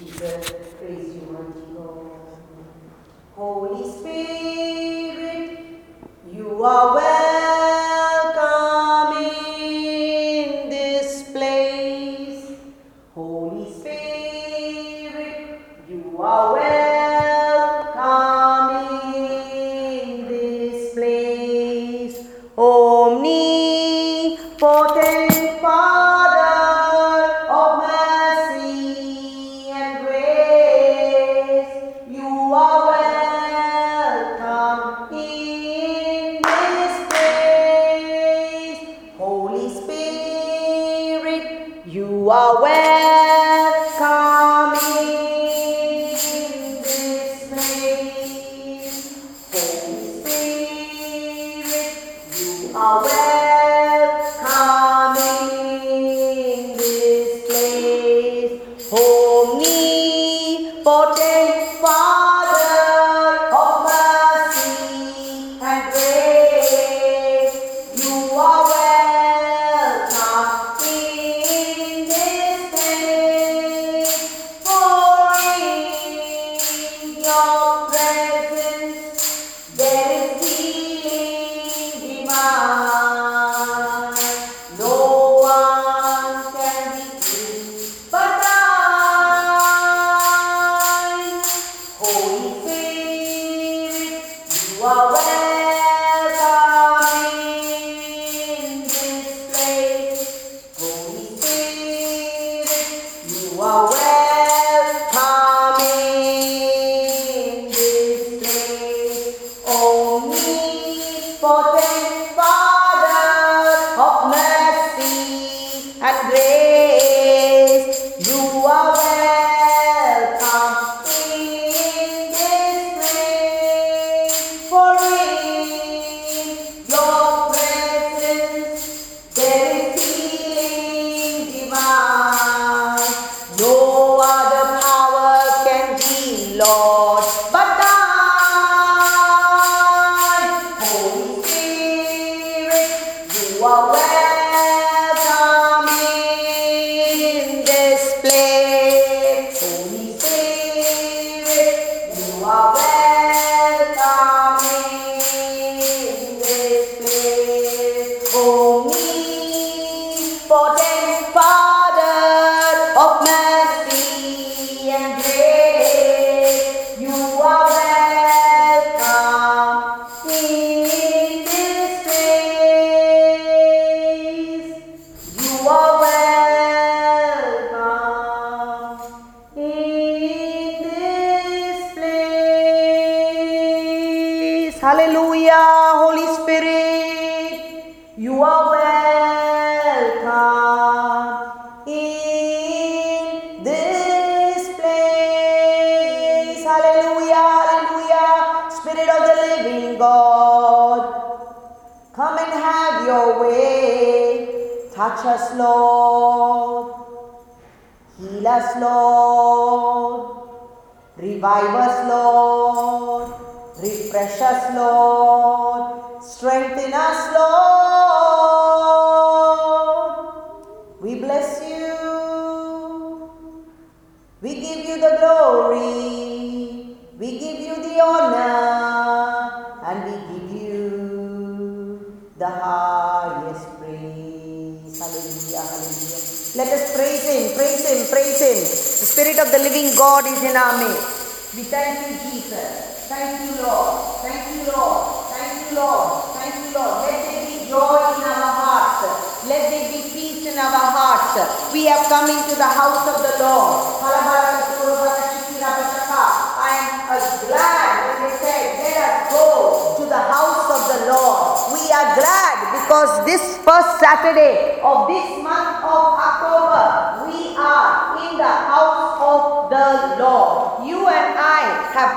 diese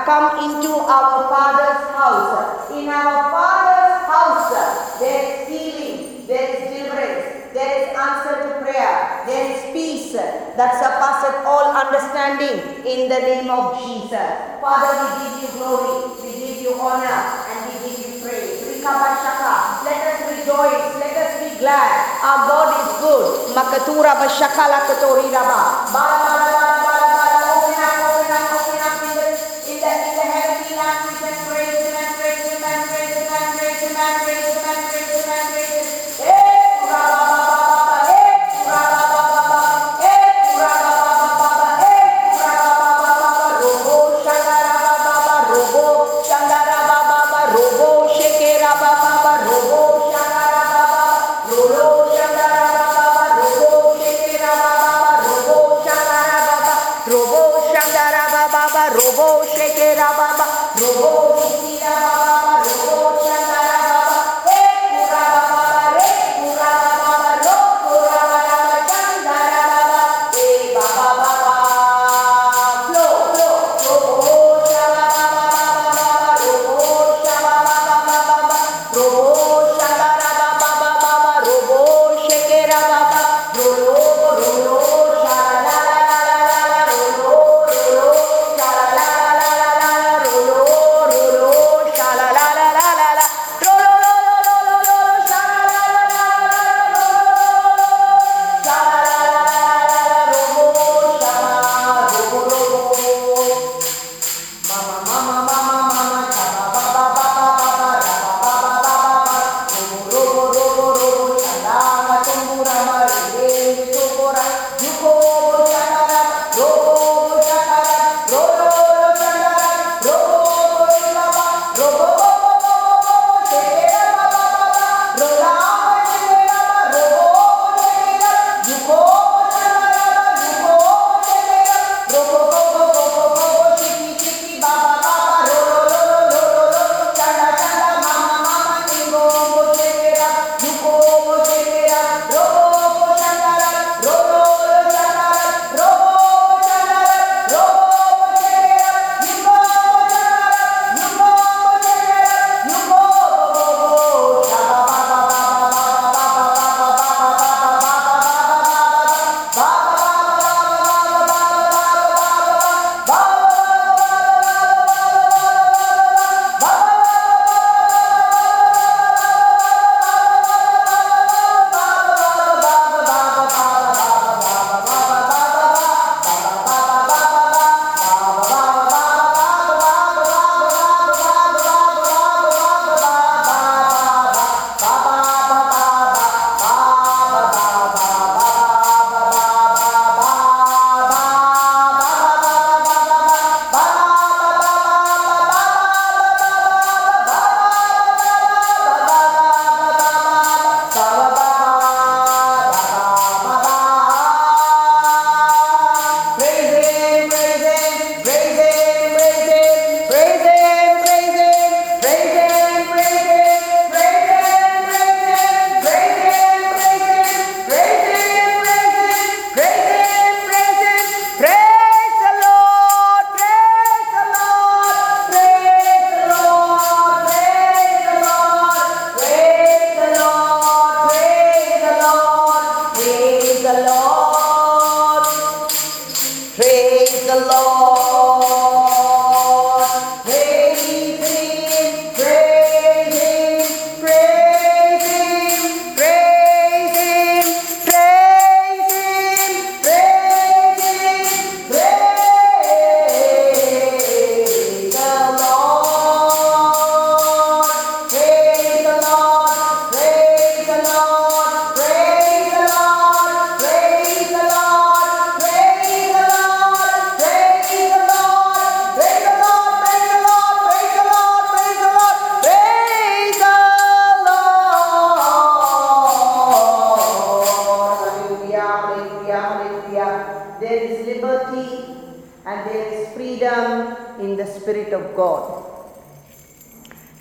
come into our Father's house. In our Father's house, there is healing, there is deliverance, there is answer to prayer, there is peace that surpasses all understanding in the name of Jesus. Father, we give you glory, we give you honor, and we give you praise. Let us rejoice, let us be glad. Our God is good. Makatura bashaka lakatori Raba.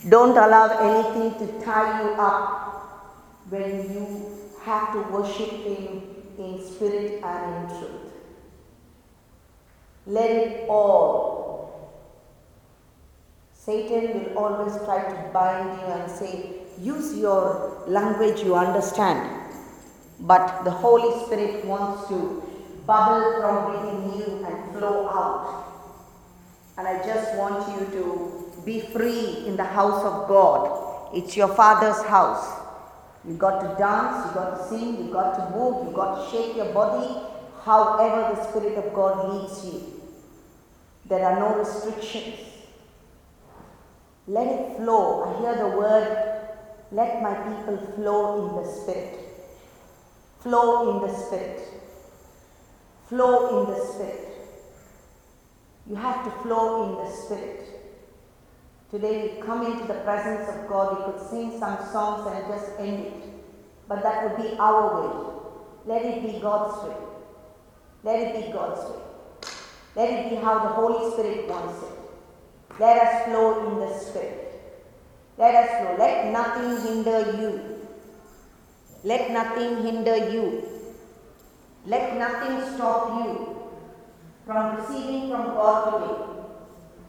Don't allow anything to tie you up when you have to worship Him in spirit and in truth. Let it all. Satan will always try to bind you and say, use your language you understand. But the Holy Spirit wants to bubble from within you and flow out. And I just want you to be free in the house of God. It's your Father's house. You got to dance, you got to sing, you got to move, you got to shake your body, however the Spirit of God leads you. There are no restrictions. Let it flow. I hear the word, let my people flow in the Spirit. Flow in the Spirit. Flow in the Spirit. You have to flow in the Spirit. Today we come into the presence of God. We could sing some songs and just end it. But that would be our way. Let it be God's way. Let it be God's way. Let it be how the Holy Spirit wants it. Let us flow in the Spirit. Let us flow. Let nothing hinder you. Let nothing hinder you. Let nothing stop you from receiving from God today.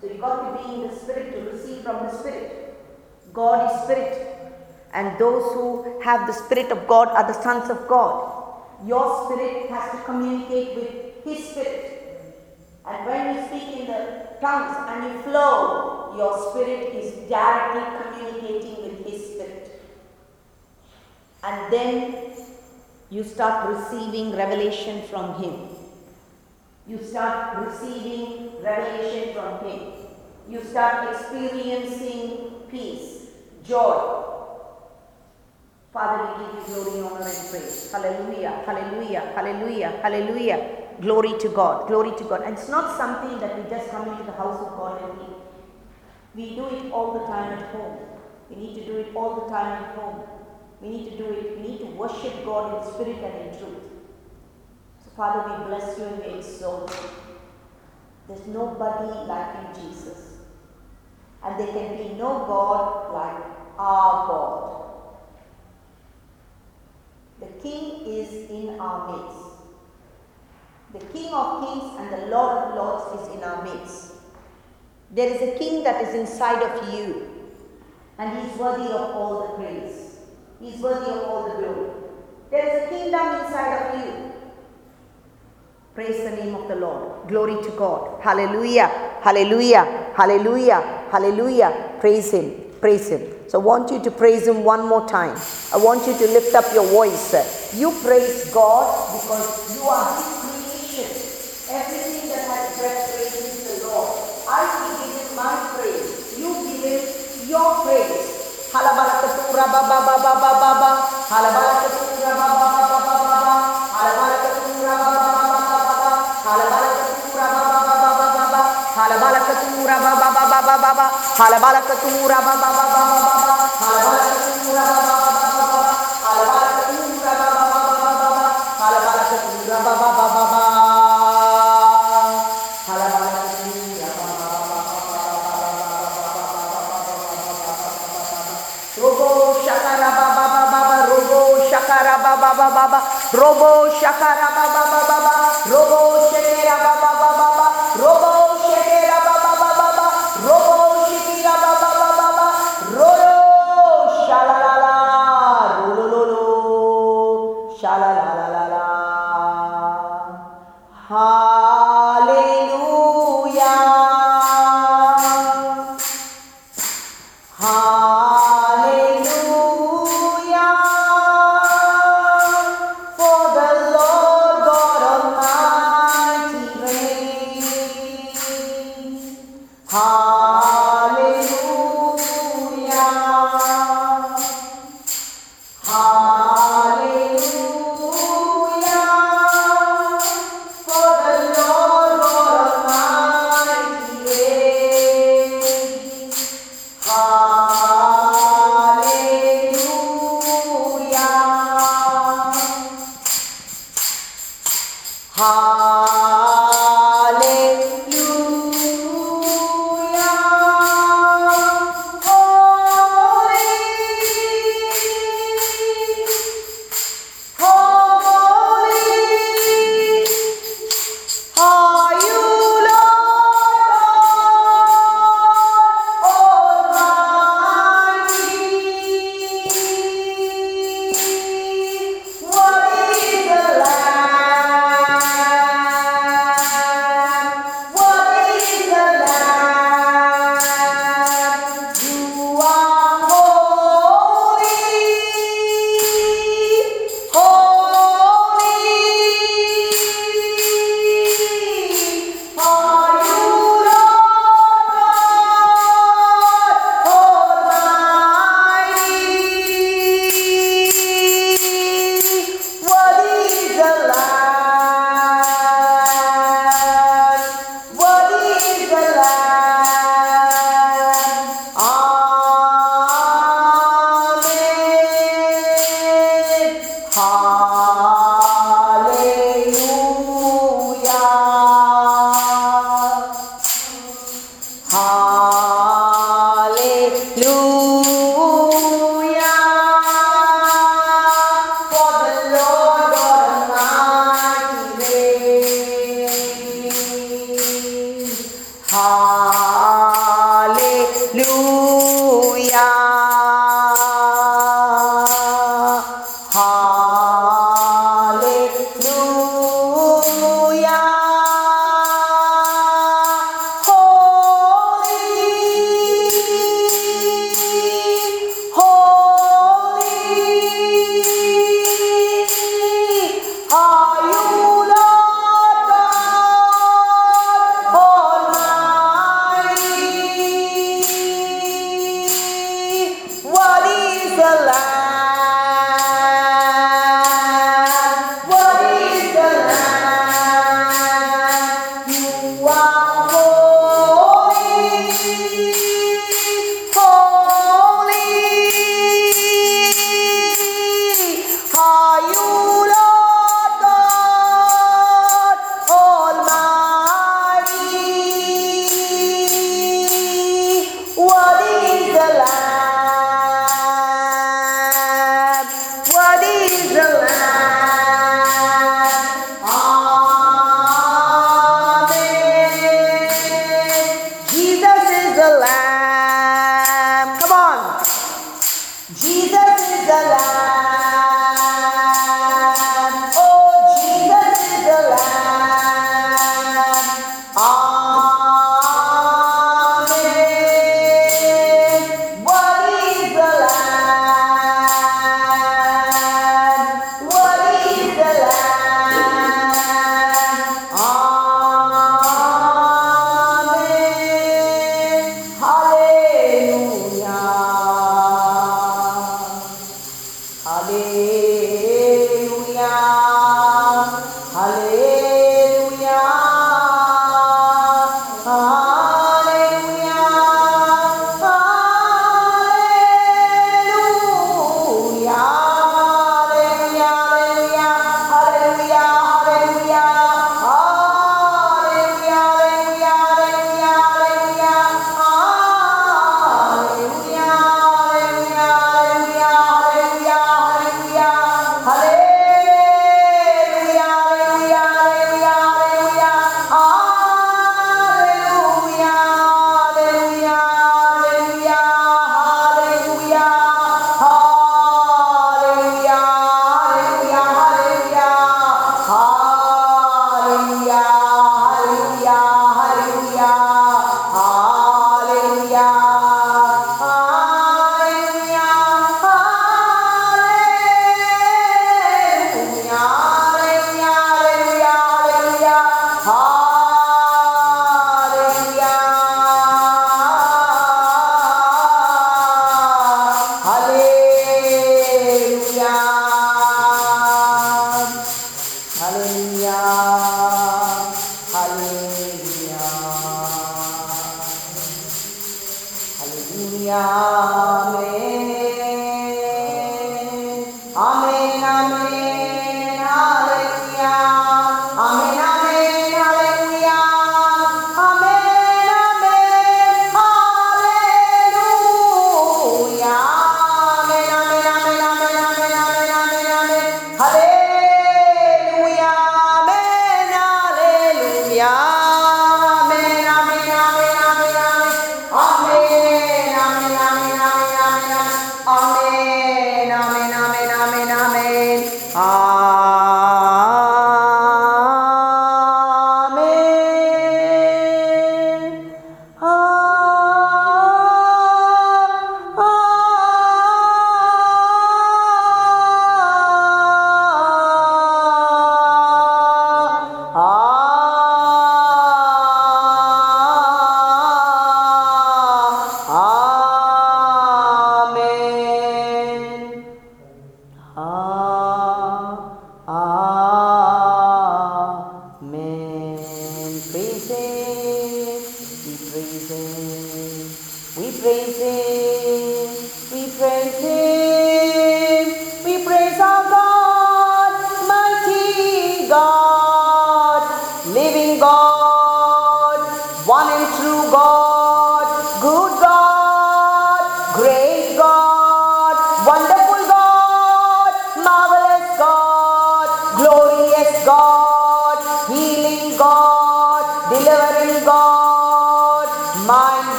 So you got to be in the Spirit to receive from the Spirit. God is Spirit. And those who have the Spirit of God are the sons of God. Your spirit has to communicate with His Spirit. And when you speak in the tongues and you flow, your spirit is directly communicating with His Spirit. And then you start receiving revelation from Him. You start receiving revelation from Him. You start experiencing peace, joy. Father, we give you glory, honor, and praise. Hallelujah, hallelujah, hallelujah, hallelujah. Glory to God, glory to God. And it's not something that we just come into the house of God and we, we do it all the time at home. We need to do it all the time at home. We need to do it, we need to worship God in spirit and in truth. Father, we bless you and we exalt you. There's nobody like you, Jesus. And there can be no God like our God. The King is in our midst. The King of kings and the Lord of lords is in our midst. There is a King that is inside of you, and He is worthy of all the praise. He is worthy of all the glory. There is a kingdom inside of you. Praise the name of the Lord. Glory to God. Hallelujah. Hallelujah. Hallelujah. Hallelujah. Praise Him. Praise Him. So I want you to praise Him one more time. I want you to lift up your voice. You praise God because you are His creation. Everything that has breath praises the Lord. I give Him my praise. You give Him your praise. Halabalakatu rabba ba ba ba ba ba ba. Rabba ba ba ba ba ba ba. baba hala balaka tura baba baba baba hala balaka tura baba Robo shakara baba baba baba robo shakara baba Hallelujah,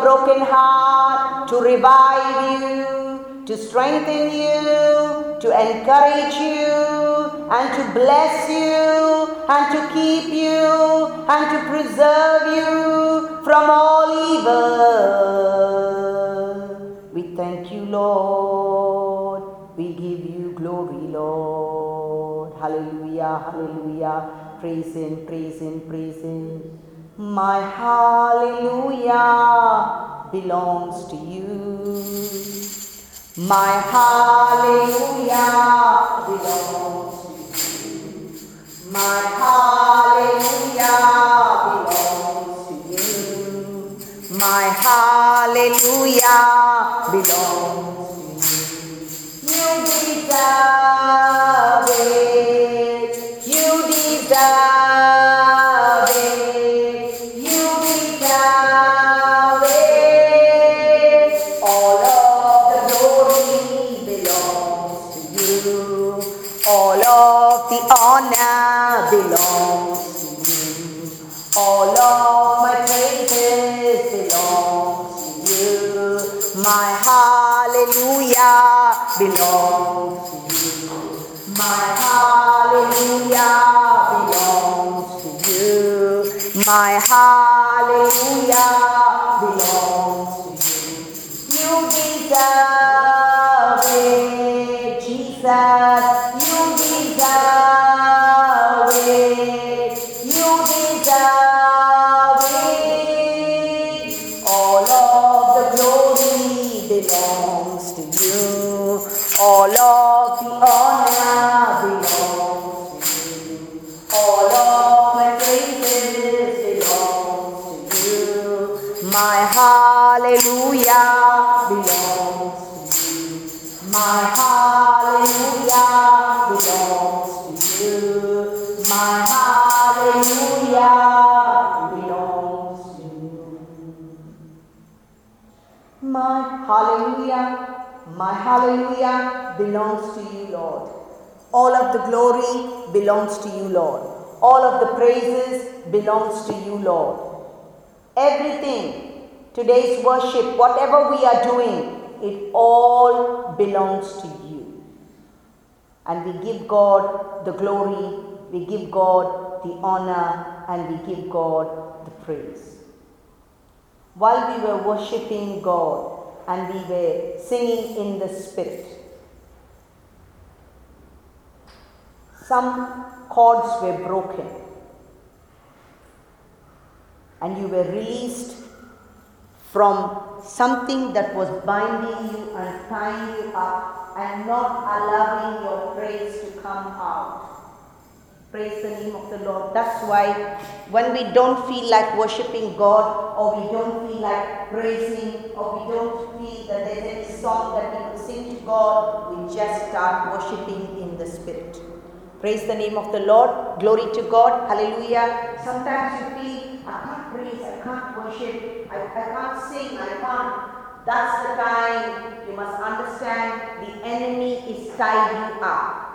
broken heart, to revive you, to strengthen you, to encourage you, and to bless you, and to keep you, and to preserve you from all evil. We thank you, Lord. We give you glory, Lord. Hallelujah, hallelujah. Praise Him, praise Him, praise Him. My hallelujah belongs to you. My hallelujah belongs to you. My hallelujah belongs to you. My hallelujah belongs to you. You deserve it. You deserve All of the glory belongs to you, Lord. All of the praises belongs to you, Lord. Everything, today's worship, whatever we are doing, it all belongs to you. And we give God the glory, we give God the honor, and we give God the praise. While we were worshiping God and we were singing in the Spirit, some cords were broken and you were released from something that was binding you and tying you up and not allowing your praise to come out. Praise the name of the Lord. That's why when we don't feel like worshiping God or we don't feel like praising or we don't feel that there's any song that we could sing to God, we just start worshiping in the Spirit. Praise the name of the Lord. Glory to God. Hallelujah. Sometimes you feel, I can't praise, I can't worship, I, I can't sing, I can't. That's the time you must understand the enemy is tied you up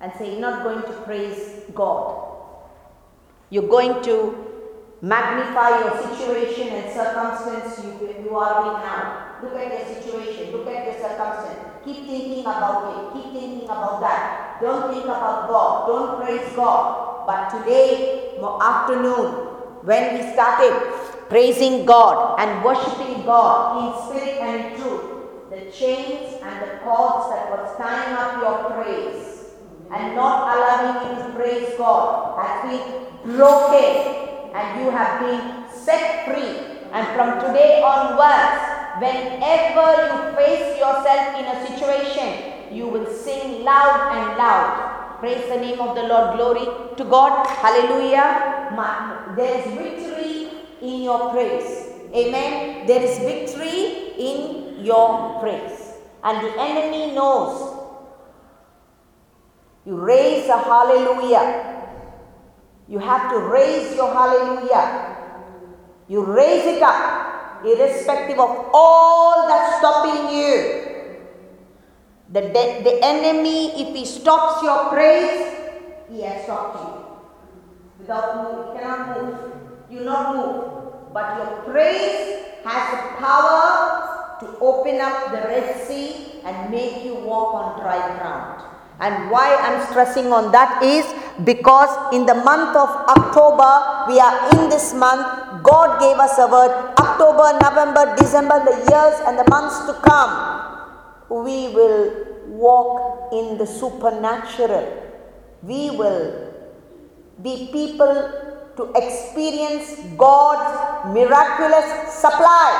and say, You're not going to praise God. You're going to magnify your situation and circumstance you, you are in now. Look at your situation, look at your circumstance. Keep thinking about it, keep thinking about that. Don't think about God, don't praise God. But today, afternoon, when we started praising God and worshiping God in spirit and truth, the chains and the cords that was tying up your praise and not allowing you to praise God has been broken and you have been set free. And from today onwards, whenever you face yourself in a situation, you will sing loud and loud. Praise the name of the Lord. Glory to God. Hallelujah. There is victory in your praise. Amen. There is victory in your praise. And the enemy knows you raise a hallelujah. You have to raise your hallelujah. You raise it up, irrespective of all that's stopping you. The, de- the enemy, if he stops your praise, he has stopped you. Without move, you cannot move. You not move. But your praise has the power to open up the Red Sea and make you walk on dry ground. And why I'm stressing on that is because in the month of October, we are in this month, God gave us a word October, November, December, the years and the months to come, we will walk in the supernatural. We will be people to experience God's miraculous supply.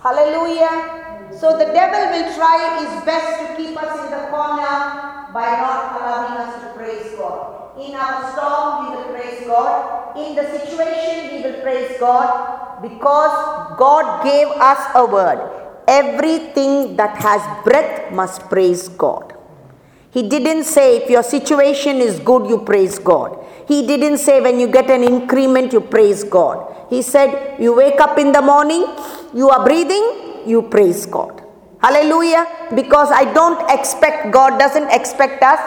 Hallelujah. So the devil will try his best to keep us in the corner by not allowing us to praise God. In our storm, we will praise God the situation, we will praise God because God gave us a word. Everything that has breath must praise God. He didn't say if your situation is good, you praise God. He didn't say when you get an increment, you praise God. He said, You wake up in the morning, you are breathing, you praise God. Hallelujah. Because I don't expect, God doesn't expect us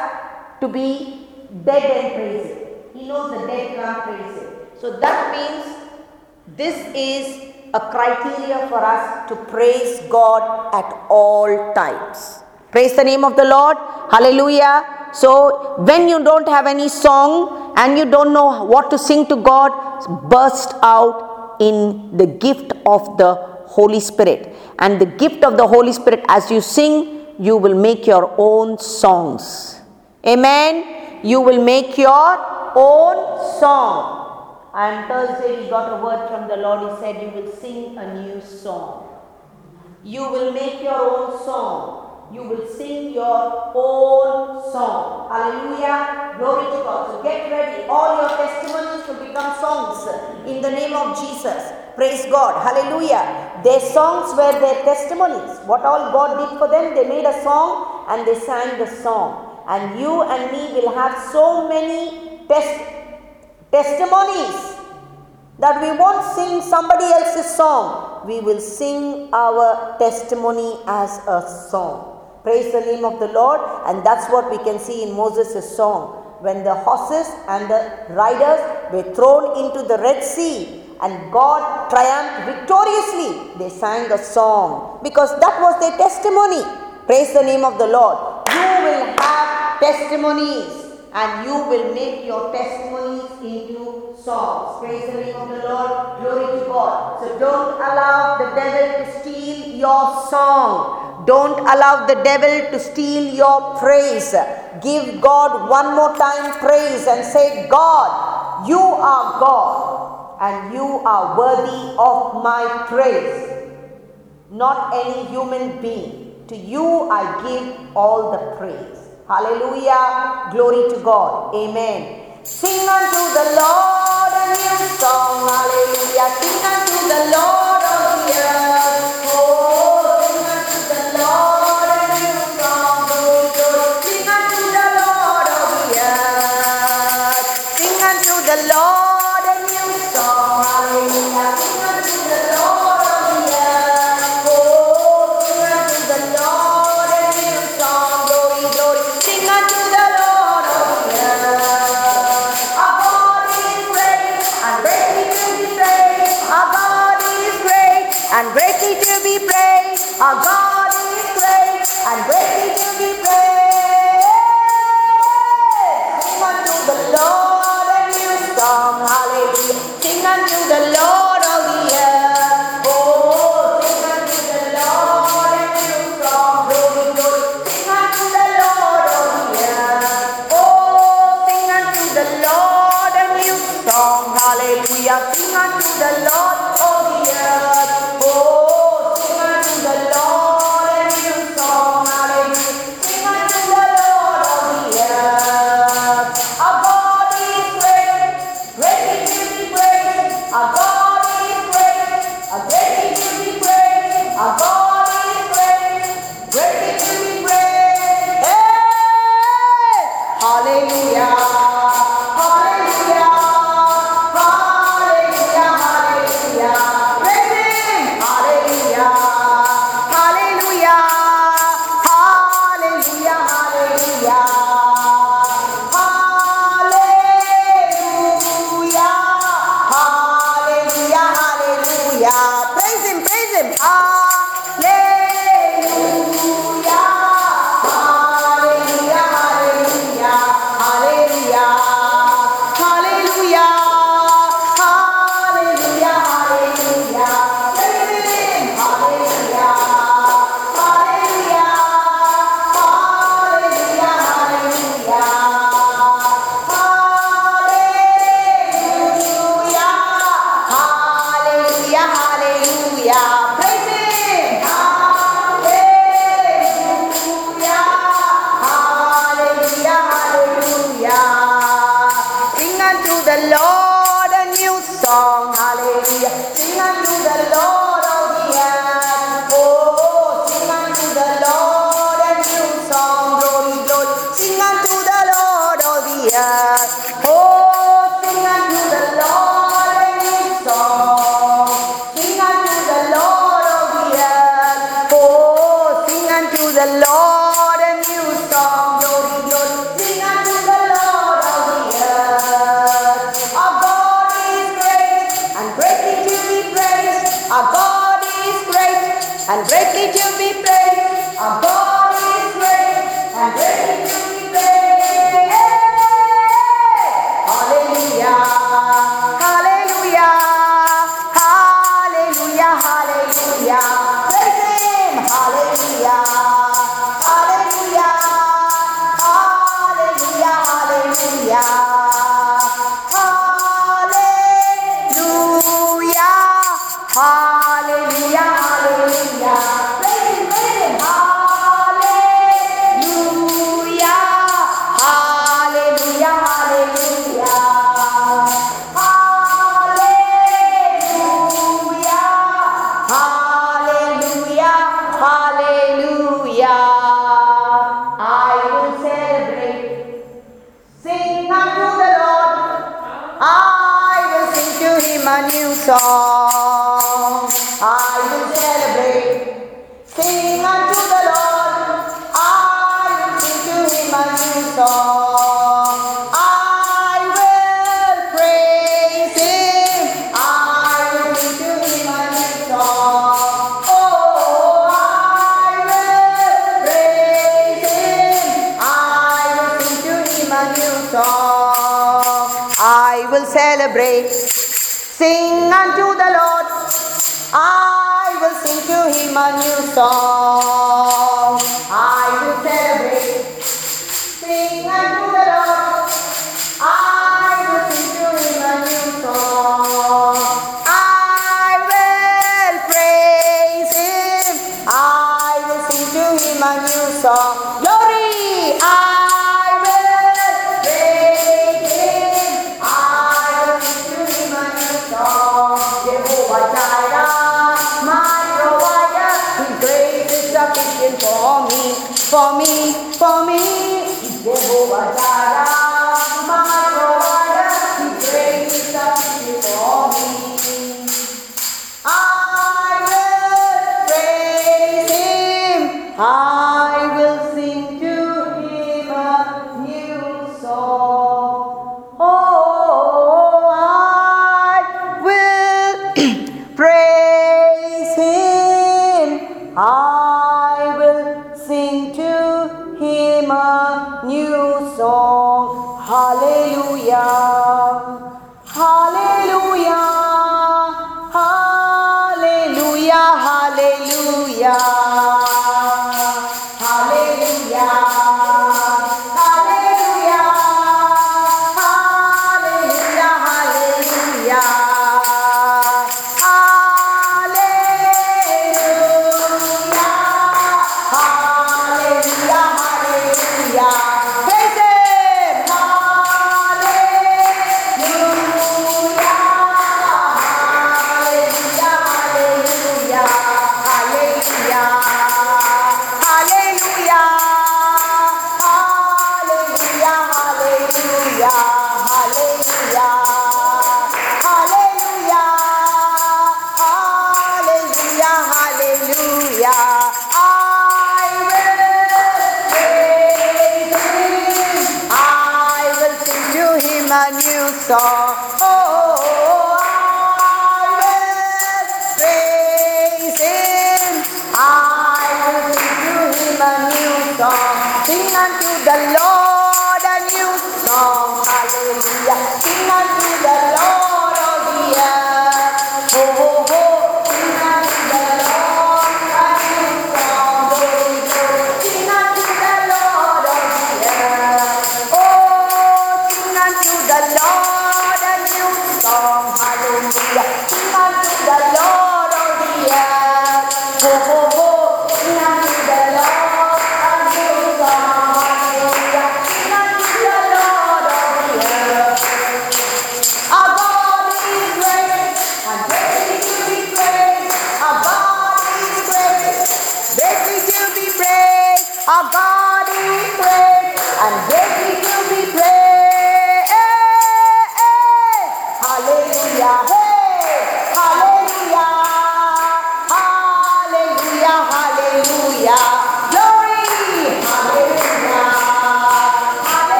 to be dead and praise Him. He knows the dead can't praise Him. So that means this is a criteria for us to praise God at all times. Praise the name of the Lord. Hallelujah. So, when you don't have any song and you don't know what to sing to God, burst out in the gift of the Holy Spirit. And the gift of the Holy Spirit, as you sing, you will make your own songs. Amen. You will make your own song. And Thursday we got a word from the Lord. He said, You will sing a new song. You will make your own song. You will sing your own song. Hallelujah. Glory to God. So get ready. All your testimonies will become songs in the name of Jesus. Praise God. Hallelujah. Their songs were their testimonies. What all God did for them, they made a song and they sang the song. And you and me will have so many test- testimonies that we won't sing somebody else's song. We will sing our testimony as a song. Praise the name of the Lord. And that's what we can see in Moses' song. When the horses and the riders were thrown into the Red Sea and God triumphed victoriously, they sang a song because that was their testimony. Praise the name of the Lord. You will have testimonies and you will make your testimonies into songs. Praise the name of the Lord. Glory to God. So don't allow the devil to steal your song. Don't allow the devil to steal your praise. Give God one more time praise and say, God, you are God and you are worthy of my praise. Not any human being. To you I give all the praise. Hallelujah. Glory to God. Amen. Sing unto the Lord a new song. Hallelujah. Sing unto the Lord of the earth.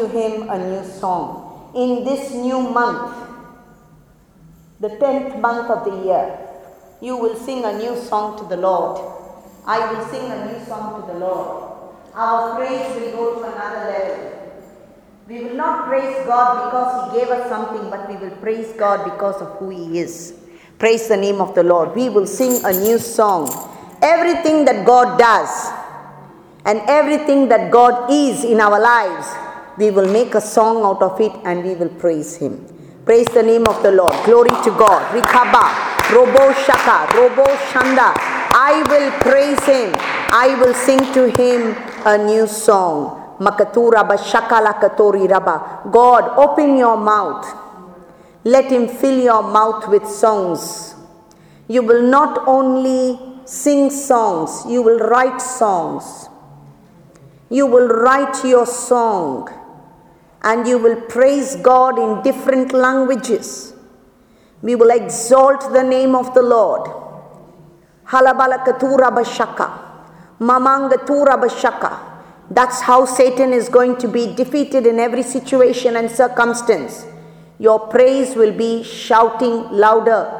To him a new song. In this new month, the 10th month of the year, you will sing a new song to the Lord. I will sing a new song to the Lord. Our praise will go to another level. We will not praise God because He gave us something, but we will praise God because of who He is. Praise the name of the Lord. We will sing a new song. Everything that God does and everything that God is in our lives, we will make a song out of it and we will praise Him. Praise the name of the Lord. Glory to God. Rikaba, Robo Shaka, Robo Shanda. I will praise Him. I will sing to Him a new song. God, open your mouth. Let him fill your mouth with songs. You will not only sing songs, you will write songs. You will write your song and you will praise God in different languages. We will exalt the name of the Lord. Halabalakatura Bashaka. Mamangatura Bashaka. That's how Satan is going to be defeated in every situation and circumstance. Your praise will be shouting louder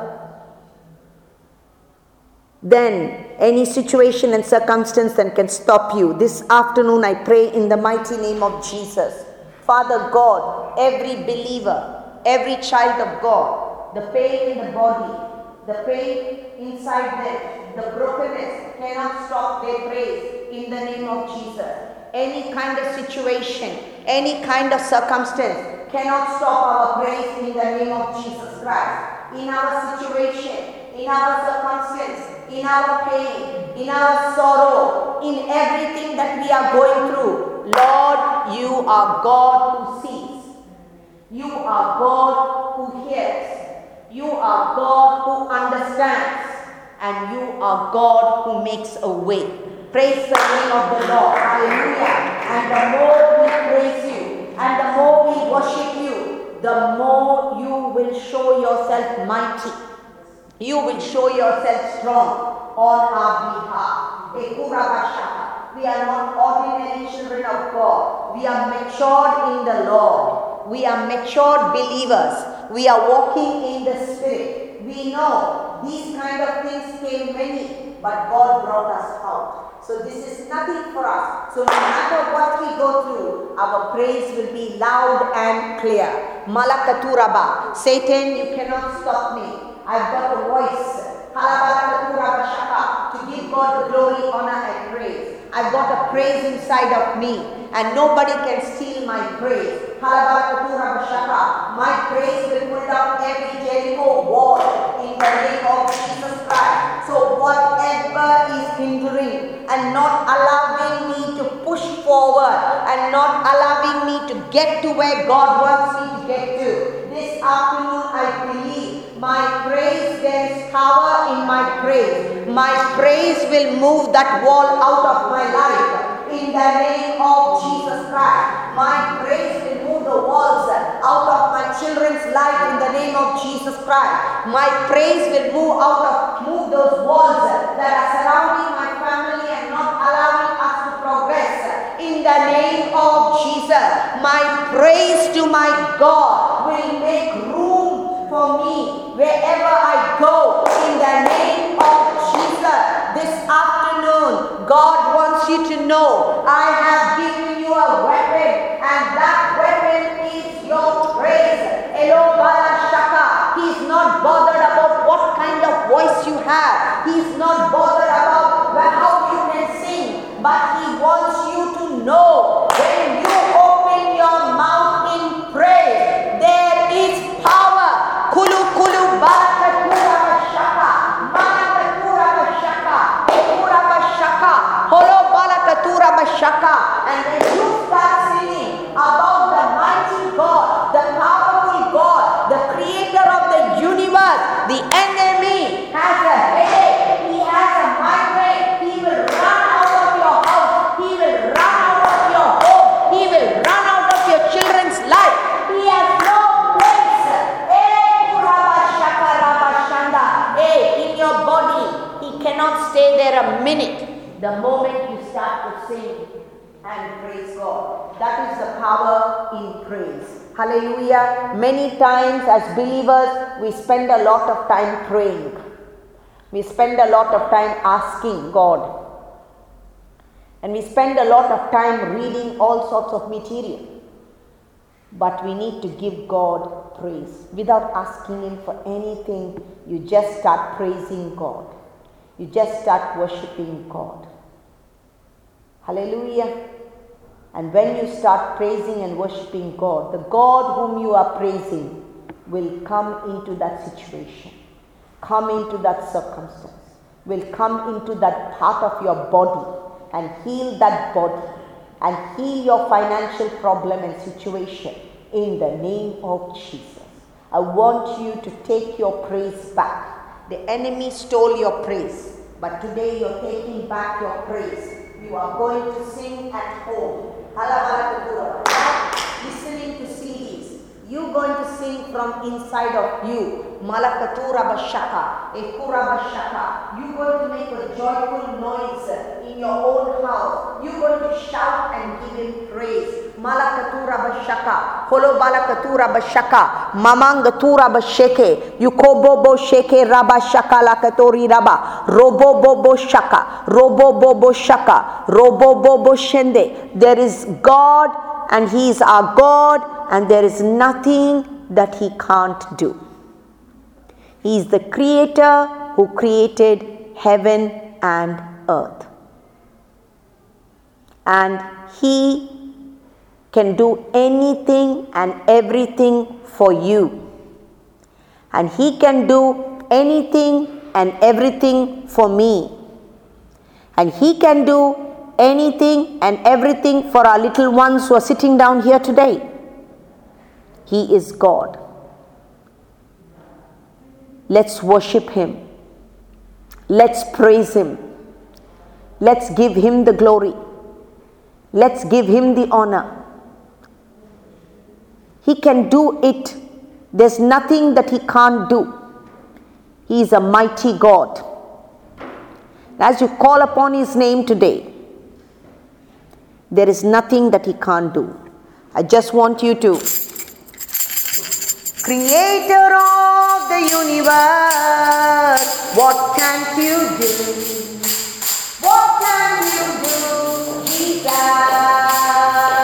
than any situation and circumstance that can stop you. This afternoon, I pray in the mighty name of Jesus. Father God, every believer, every child of God, the pain in the body, the pain inside them, the brokenness cannot stop their praise in the name of Jesus any kind of situation, any kind of circumstance cannot stop our praise in the name of Jesus Christ. In our situation, in our circumstance, in our pain, in our sorrow, in everything that we are going through, Lord, you are God who sees. You are God who hears. You are God who understands. And you are God who makes a way. Praise the name of the Lord. Hallelujah. And the more we praise you and the more we worship you, the more you will show yourself mighty. You will show yourself strong on our behalf. We are not ordinary children of God. We are matured in the Lord. We are matured believers. We are walking in the Spirit. We know these kind of things came many, but God brought us out. So this is nothing for us. So no matter what we go through, our praise will be loud and clear. Malakaturaba. Satan, you cannot stop me. I've got a voice. To give God the glory, honor, and praise. I've got a praise inside of me, and nobody can steal my praise. My praise will pull down every Jericho wall in the name of Jesus Christ. So whatever is hindering and not allowing me to push forward and not allowing me to get to where God wants me to get to, this afternoon I believe my praise, there is power in my praise. My praise will move that wall out of my life. In the name of Jesus Christ, my praise will move the walls out of my children's life in the name of Jesus Christ. My praise will move out of move those walls that are surrounding my family and not allowing us to progress. In the name of Jesus, my praise to my God will make room for me wherever I go in the name of Jesus. This afternoon, God wants you to know I have given you a weapon, and that weapon is your praise. Elo Shaka. He's not bothered about what kind of voice you have. He's not bothered about how you can sing, but he wants you to know when you open your mouth in praise, there is power Kulu kulu barakatura bashaka. Barakatura bashaka. Ekura bashaka. Holo barakatura bashaka. And then you start singing about the mighty God, the powerful God, the creator of the universe. The enemy has a headache. He has a migraine. He will run out of your house. He will run out of your home. He will run out of your children's life. He has no place. a minute the moment you start to sing and praise God. Power in praise. Hallelujah. Many times as believers, we spend a lot of time praying. We spend a lot of time asking God. And we spend a lot of time reading all sorts of material. But we need to give God praise. Without asking Him for anything, you just start praising God. You just start worshiping God. Hallelujah. And when you start praising and worshiping God, the God whom you are praising will come into that situation, come into that circumstance, will come into that part of your body and heal that body and heal your financial problem and situation in the name of Jesus. I want you to take your praise back. The enemy stole your praise, but today you're taking back your praise. You are going to sing at home. Listening to CDs. You're going to sing from inside of you. Malakatura Bashaka, Ekura Bashaka. You're going to make a joyful noise in your own house. You're going to shout and give him praise. Malakatura Bashaka, Holo Balakatura Bashaka, Mamangatura Basheke, Yukobobo Sheke Rabashaka Lakatori Raba, Robo Bobo Shaka, Robo Bobo Shaka, Robo Bobo Shende. There is God and He is our God, and there is nothing that He can't do. He is the creator who created heaven and earth. And He can do anything and everything for you. And He can do anything and everything for me. And He can do anything and everything for our little ones who are sitting down here today. He is God. Let's worship Him. Let's praise Him. Let's give Him the glory. Let's give Him the honor. He can do it. There's nothing that He can't do. He is a mighty God. As you call upon His name today, there is nothing that He can't do. I just want you to Creator of the universe, what can't you do? What can you do, Jesus?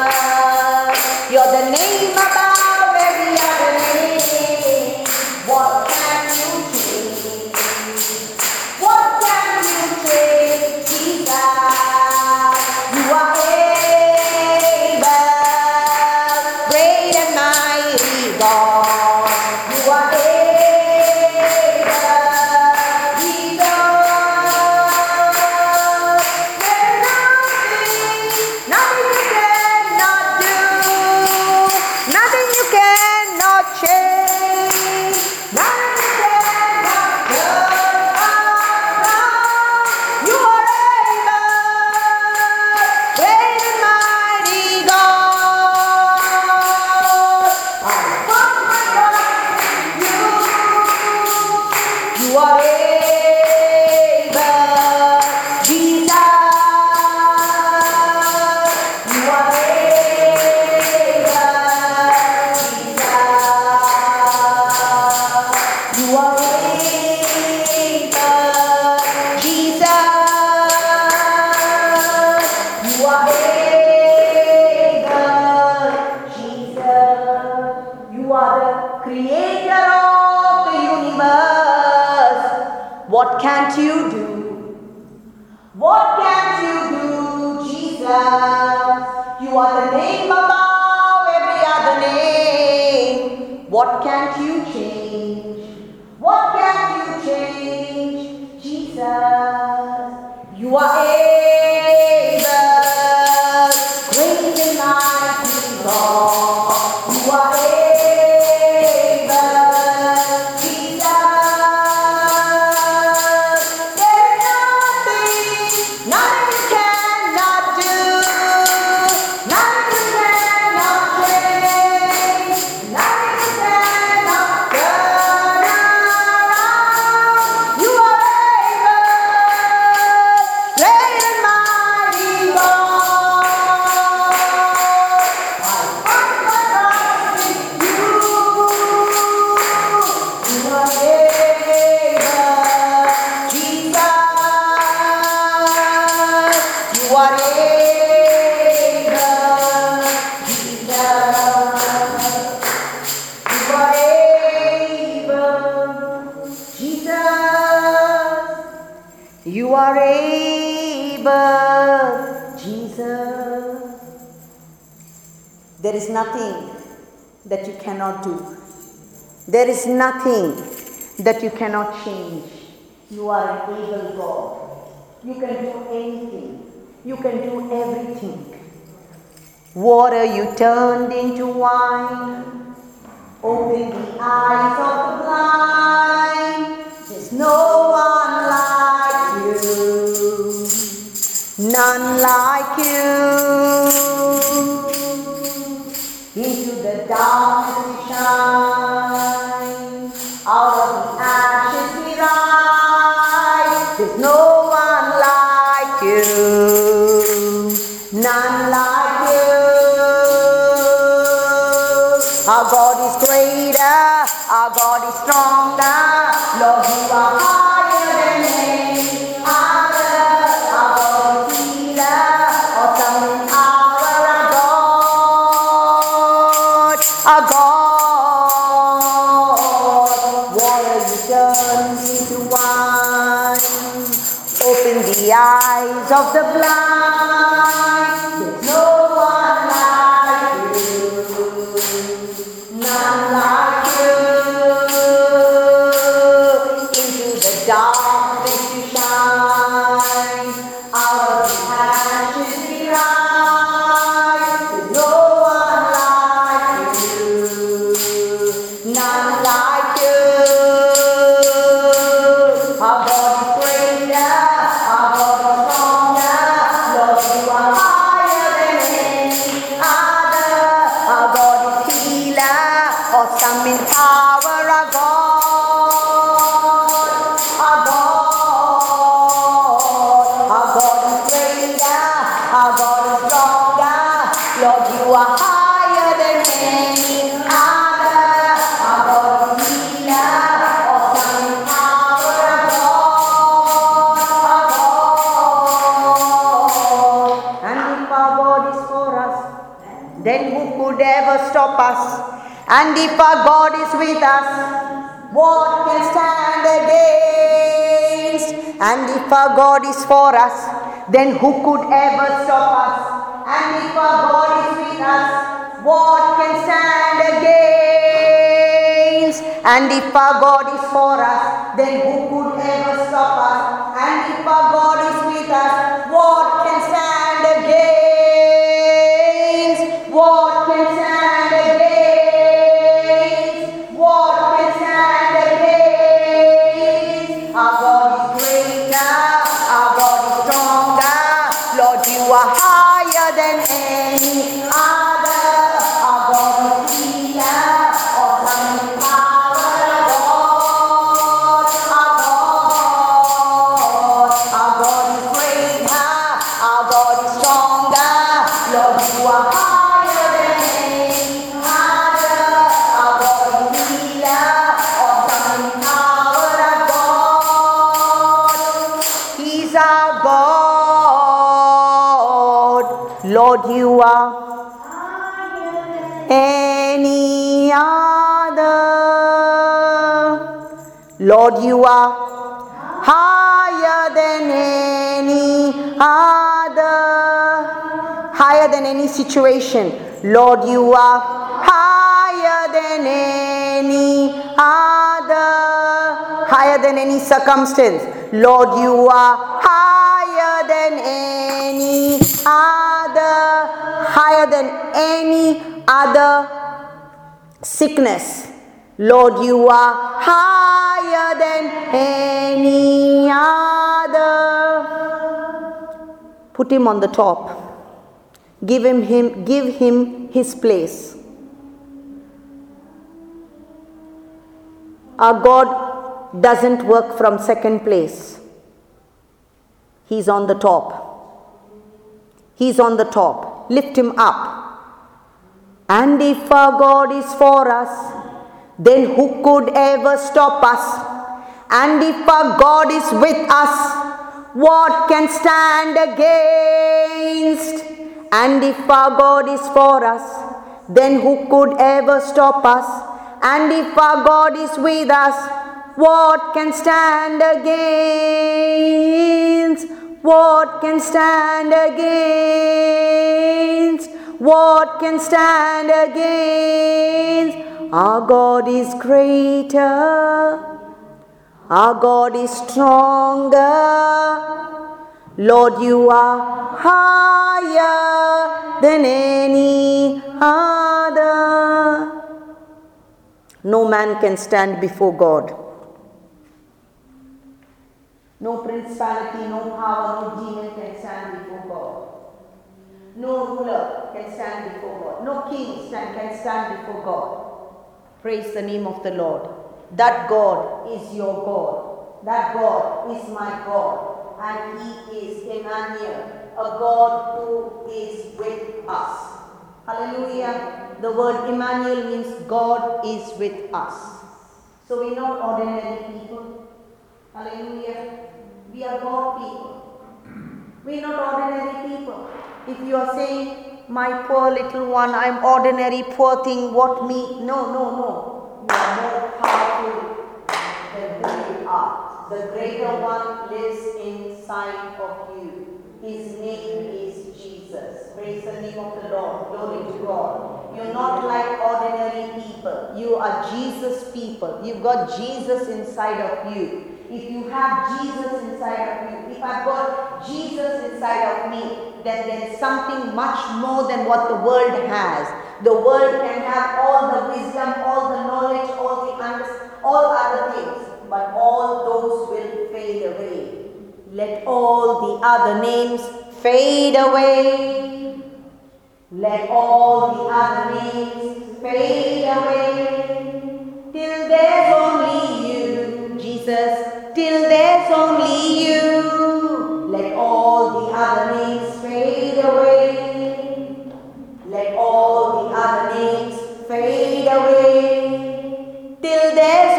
There is nothing that you cannot change. You are an able God. You can do anything. You can do everything. Water you turned into wine. Open the eyes of the blind. There's no one like you. None like you. Into the darkness shine. Out of the ashes we rise. There's no of the blind. If our God is for us, then who could ever stop us? And if our God is with us, what can stand against? And if our God are higher than any other, higher than any situation. Lord, you are higher than any other, higher than any circumstance. Lord, you are higher than any other, higher than any other sickness. Lord, you are Put him on the top. Give him, him give him his place. Our God doesn't work from second place. He's on the top. He's on the top. Lift him up. And if our God is for us, then who could ever stop us? And if our God is with us, what can stand against? And if our God is for us, then who could ever stop us? And if our God is with us, What can stand against? What can stand against? What can stand against? Our God is greater. Our God is stronger. Lord, you are higher than any other. No man can stand before God. No principality, no power, no demon can stand before God. No ruler can stand before God. No king can stand before God. Praise the name of the Lord. That God is your God. That God is my God. And He is Emmanuel, a God who is with us. Hallelujah. The word Emmanuel means God is with us. So we're not ordinary people. Hallelujah. We are God people. We're not ordinary people. If you are saying, my poor little one, I'm ordinary, poor thing, what me? No, no, no. You are more powerful The greater one lives inside of you. His name is Jesus. Praise the name of the Lord. Glory to God. You're not like ordinary people. You are Jesus people. You've got Jesus inside of you. If you have Jesus inside of you, if I've got Jesus inside of me, then there's something much more than what the world has. The world can have all the wisdom, all the knowledge, all the understanding, all other things, but all those will fade away. Let all the other names fade away. Let all the other names fade away. Till there's only you, Jesus till there's only you. Let all the other names fade away. Let all the other names fade away. Till there's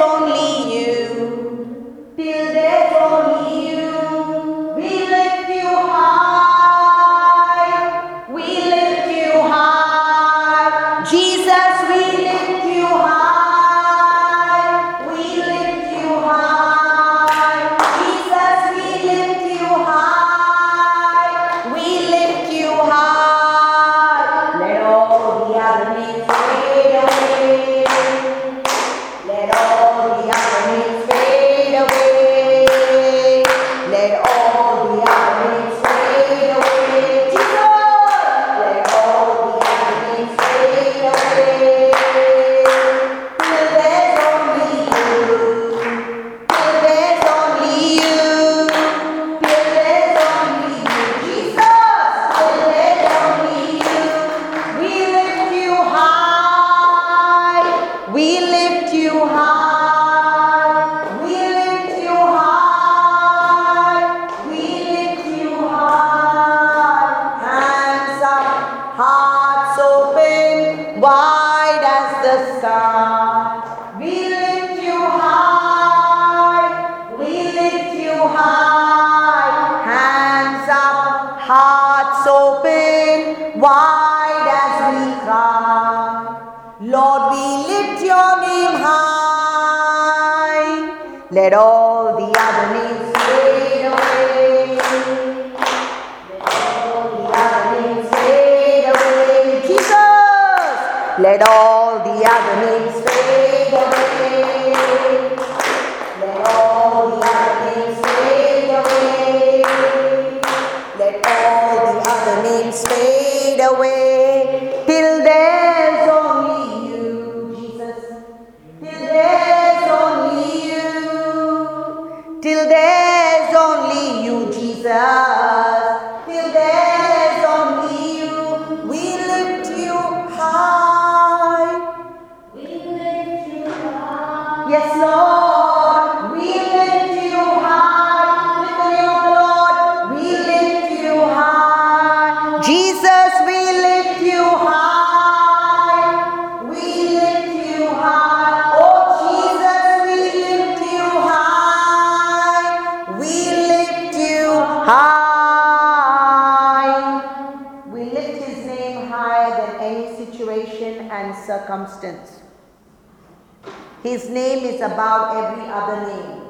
is above every other name.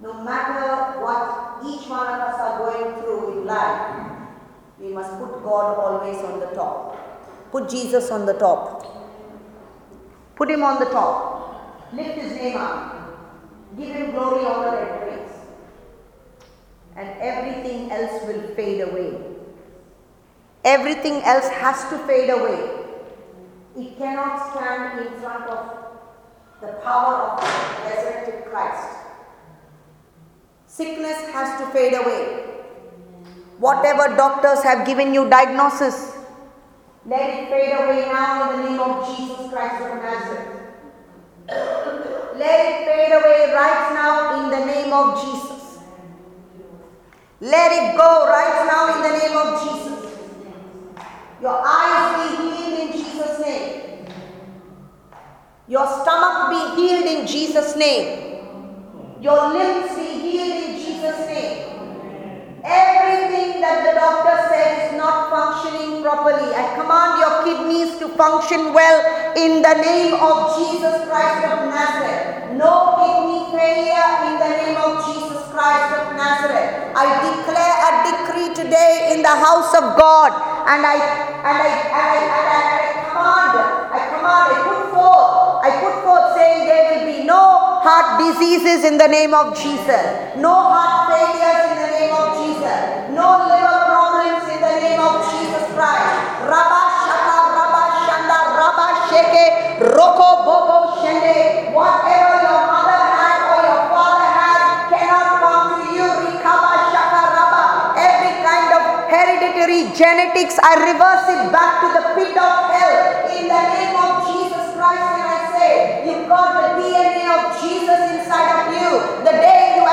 No matter what each one of us are going through in life, we must put God always on the top. Put Jesus on the top. Put him on the top. Lift his name up. Give him glory, honor, and praise. And everything else will fade away. Everything else has to fade away. It cannot stand in front of the power of the resurrected Christ. Sickness has to fade away. Whatever doctors have given you diagnosis, let it fade away now in the name of Jesus Christ of Nazareth. Let it fade away right now in the name of Jesus. Let it go right now in the name of Jesus. Your eyes be healed in Jesus' name. Your stomach be healed in Jesus' name. Your limbs be healed in Jesus' name. Everything that the doctor said is not functioning properly. I command your kidneys to function well in the name of Jesus Christ of Nazareth. No kidney failure in the name of Jesus Christ of Nazareth. I declare a decree today in the house of God and I and I and I, and I, and I command, I command, put forth, I put saying there will be no heart diseases in the name of Jesus, no heart failures in the name of Jesus, no liver problems in the name of Jesus Christ. Rabba Shaka, Rabba Shanda, Rabba Sheke, Roko Bobo Shende, whatever your mother had or your father had cannot come to you. Rikaba Shaka Rabba, every kind of hereditary genetics, I reverse it back to the pit of hell in the name of Jesus Christ. When I say you've got the DNA of Jesus inside of you, the day you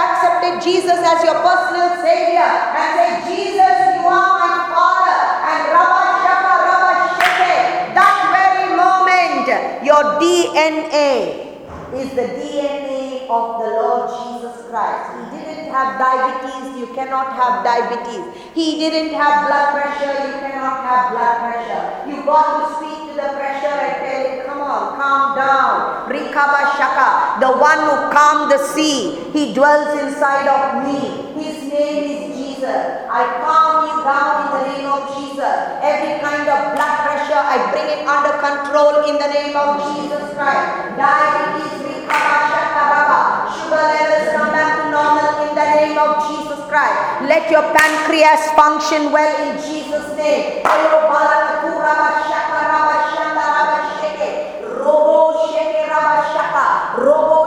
Jesus as your personal Savior and say, Jesus, you are my Father, and Rabba Shaka Rabba Sheke, that very moment, your DNA is the DNA of the Lord Jesus Christ. He didn't have diabetes, you cannot have diabetes. He didn't have blood pressure, you cannot have blood pressure. You got to speak to the pressure and tell calm down. Rikaba Shaka, the one who calmed the sea, he dwells inside of me. His name is Jesus. I calm you down in the name of Jesus. Every kind of blood pressure, I bring it under control in the name of Jesus Christ. Diabetes. Sugar levels come back to normal in the name of Jesus Christ. Let your pancreas function well in Jesus' name.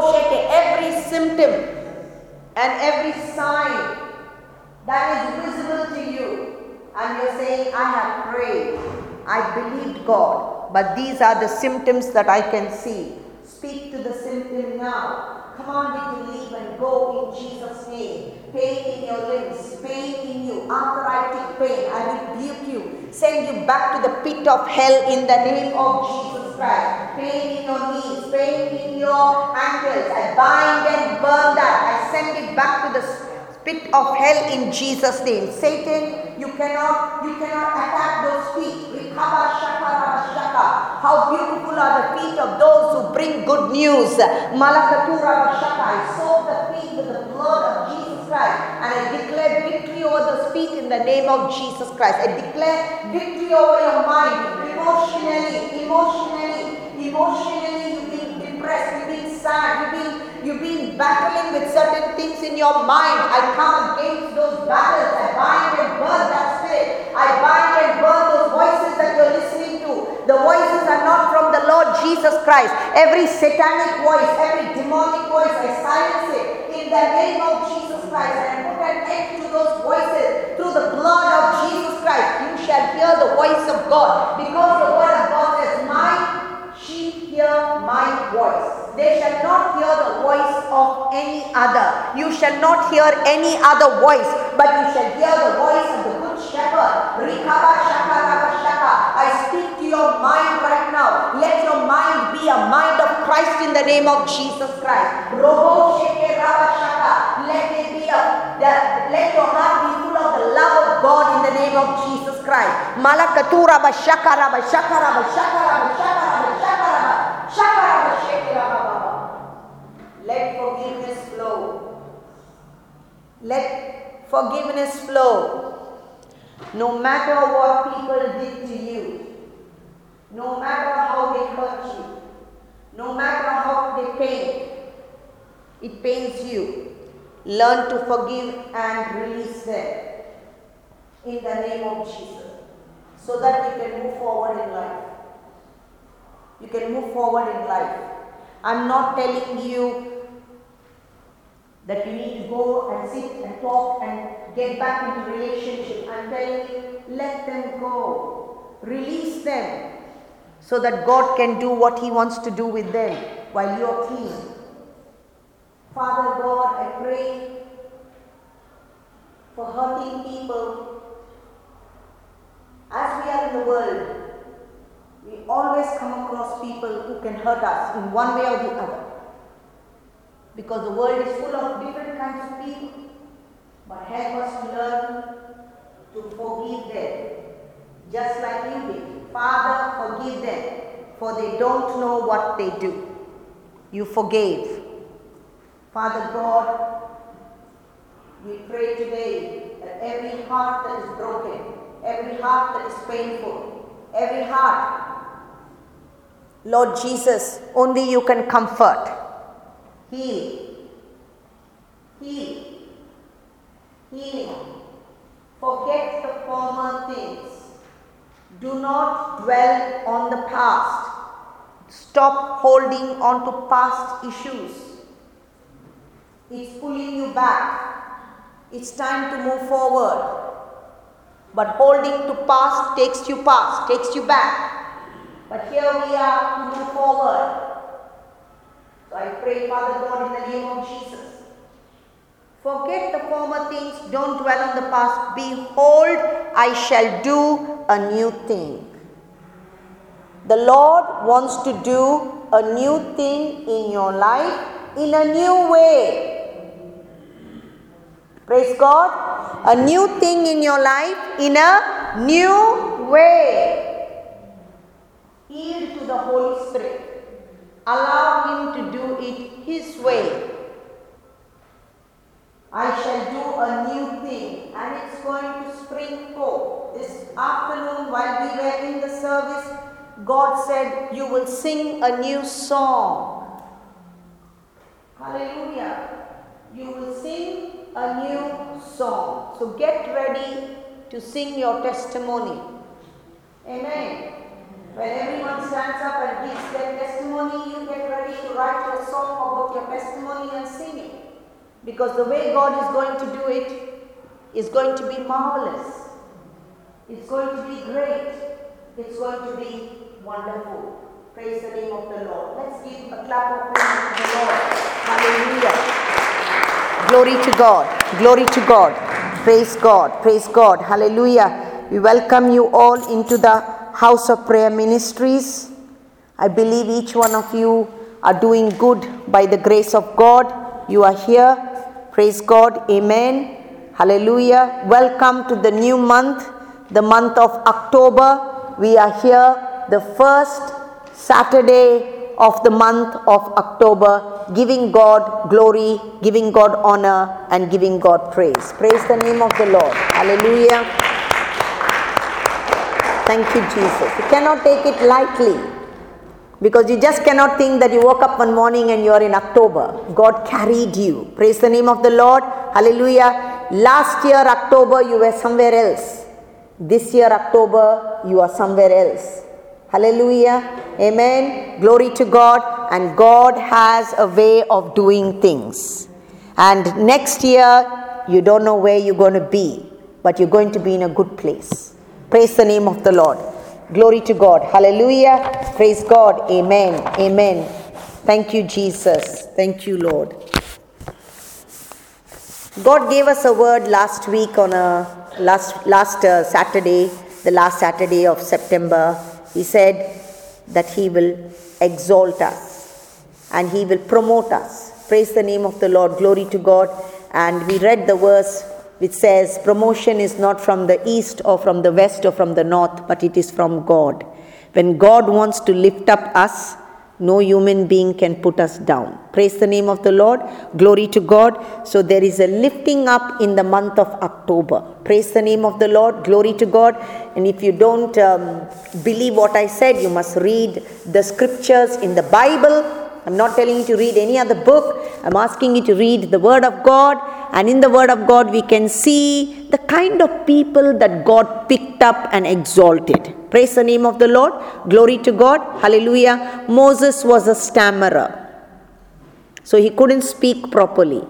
Every symptom and every sign that is visible to you, and you're saying, I have prayed, I believed God, but these are the symptoms that I can see. Speak to the symptom now. Command it to leave and go in Jesus' name. Pain in your limbs, pain in you, arthritic pain, I rebuke you. Send you back to the pit of hell in the name of Jesus Christ. Pain in your knees, pain in your ankles, I bind and burn that. I send it back to the pit of hell in Jesus' name. Satan, you cannot, you cannot attack those feet. How beautiful are the feet of those who bring good news. Malakatu raba shaka. I soak the feet with the blood of Jesus Christ and I declare victory over those feet in the name of Jesus Christ. I declare victory over your mind, emotionally, emotionally, emotionally. You've been depressed, you've been sad, you've been You've been battling with certain things in your mind. I come against those battles. I bind and burn that spirit. I bind and burn those voices that you're listening to. The voices are not from the Lord Jesus Christ. Every satanic voice, every demonic voice, I silence it in the name of Jesus Christ. And I put an end to those voices through the blood of Jesus Christ. You shall hear the voice of God because the word of God is My sheep hear my voice. They shall not hear the voice of any other. You shall not hear any other voice, but you shall hear the voice of the good shepherd. Rikaba shaka raba shaka. I speak to your mind right now. Let your mind be a mind of Christ in the name of Jesus Christ. Robo sheke raba shaka. Let it be a the, let your heart be full of the love of God in the name of Jesus Christ. Malakatura bashaka raba shaka raba shaka raba shaka raba shaka Let forgiveness flow. Let forgiveness flow. No matter what people did to you, no matter how they hurt you, no matter how they pain, it pains you. Learn to forgive and release them in the name of Jesus so that you can move forward in life. You can move forward in life. I'm not telling you that you need to go and sit and talk and get back into relationship. I'm telling you, let them go. Release them so that God can do what He wants to do with them while you're clean. Father God, I pray for hurting people. As we are in the world, we always come across people who can hurt us in one way or the other. Because the world is full of different kinds of people. But help us to learn to forgive them, just like you did. Father, forgive them, for they don't know what they do. You forgave. Father God, we pray today that every heart that is broken, every heart that is painful, every heart, Lord Jesus, only you can comfort, heal, heal, healing. Forget the former things. Do not dwell on the past. Stop holding on to past issues. It's pulling you back. It's time to move forward. But holding to past takes you past, takes you back. But here we are to move forward. So I pray, Father God, in the name of Jesus. Forget the former things, don't dwell on the past. Behold, I shall do a new thing. The Lord wants to do a new thing in your life in a new way. Praise God. A new thing in your life in a new way. Yield to the Holy Spirit. Allow Him to do it His way. I shall do a new thing and it's going to spring forth. This afternoon, while we were in the service, God said, You will sing a new song. Hallelujah. You will sing a new song. So get ready to sing your testimony. Amen. When everyone stands up and gives their testimony, you get ready to write your song about your testimony and sing it. Because the way God is going to do it is going to be marvelous. It's going to be great. It's going to be wonderful. Praise the name of the Lord. Let's give a clap of praise to the Lord. Hallelujah. Glory to God. Glory to God. Praise God. Praise God. Hallelujah. We welcome you all into the House of Prayer Ministries. I believe each one of you are doing good by the grace of God. You are here. Praise God. Amen. Hallelujah. Welcome to the new month, the month of October. We are here the first Saturday of the month of October, giving God glory, giving God honor, and giving God praise. Praise the name of the Lord. Hallelujah. Thank you, Jesus. You cannot take it lightly because you just cannot think that you woke up one morning and you are in October. God carried you. Praise the name of the Lord. Hallelujah. Last year, October, you were somewhere else. This year, October, you are somewhere else. Hallelujah. Amen. Glory to God. And God has a way of doing things. And next year, you don't know where you're going to be, but you're going to be in a good place. Praise the name of the Lord. Glory to God. Hallelujah. Praise God. Amen. Amen. Thank you, Jesus. Thank you, Lord. God gave us a word last week on a last last uh, Saturday, the last Saturday of September he said that He will exalt us and He will promote us. Praise the name of the Lord. Glory to God. And we read the verse which says, Promotion is not from the east or from the west or from the north, but it is from God. When God wants to lift up us, no human being can put us down. Praise the name of the Lord. Glory to God. So there is a lifting up in the month of October. Praise the name of the Lord. Glory to God. And if you don't um, believe what I said, you must read the scriptures in the Bible. I'm not telling you to read any other book. I'm asking you to read the Word of God. And in the Word of God, we can see the kind of people that God picked up and exalted. Praise the name of the Lord. Glory to God. Hallelujah. Moses was a stammerer. So he couldn't speak properly.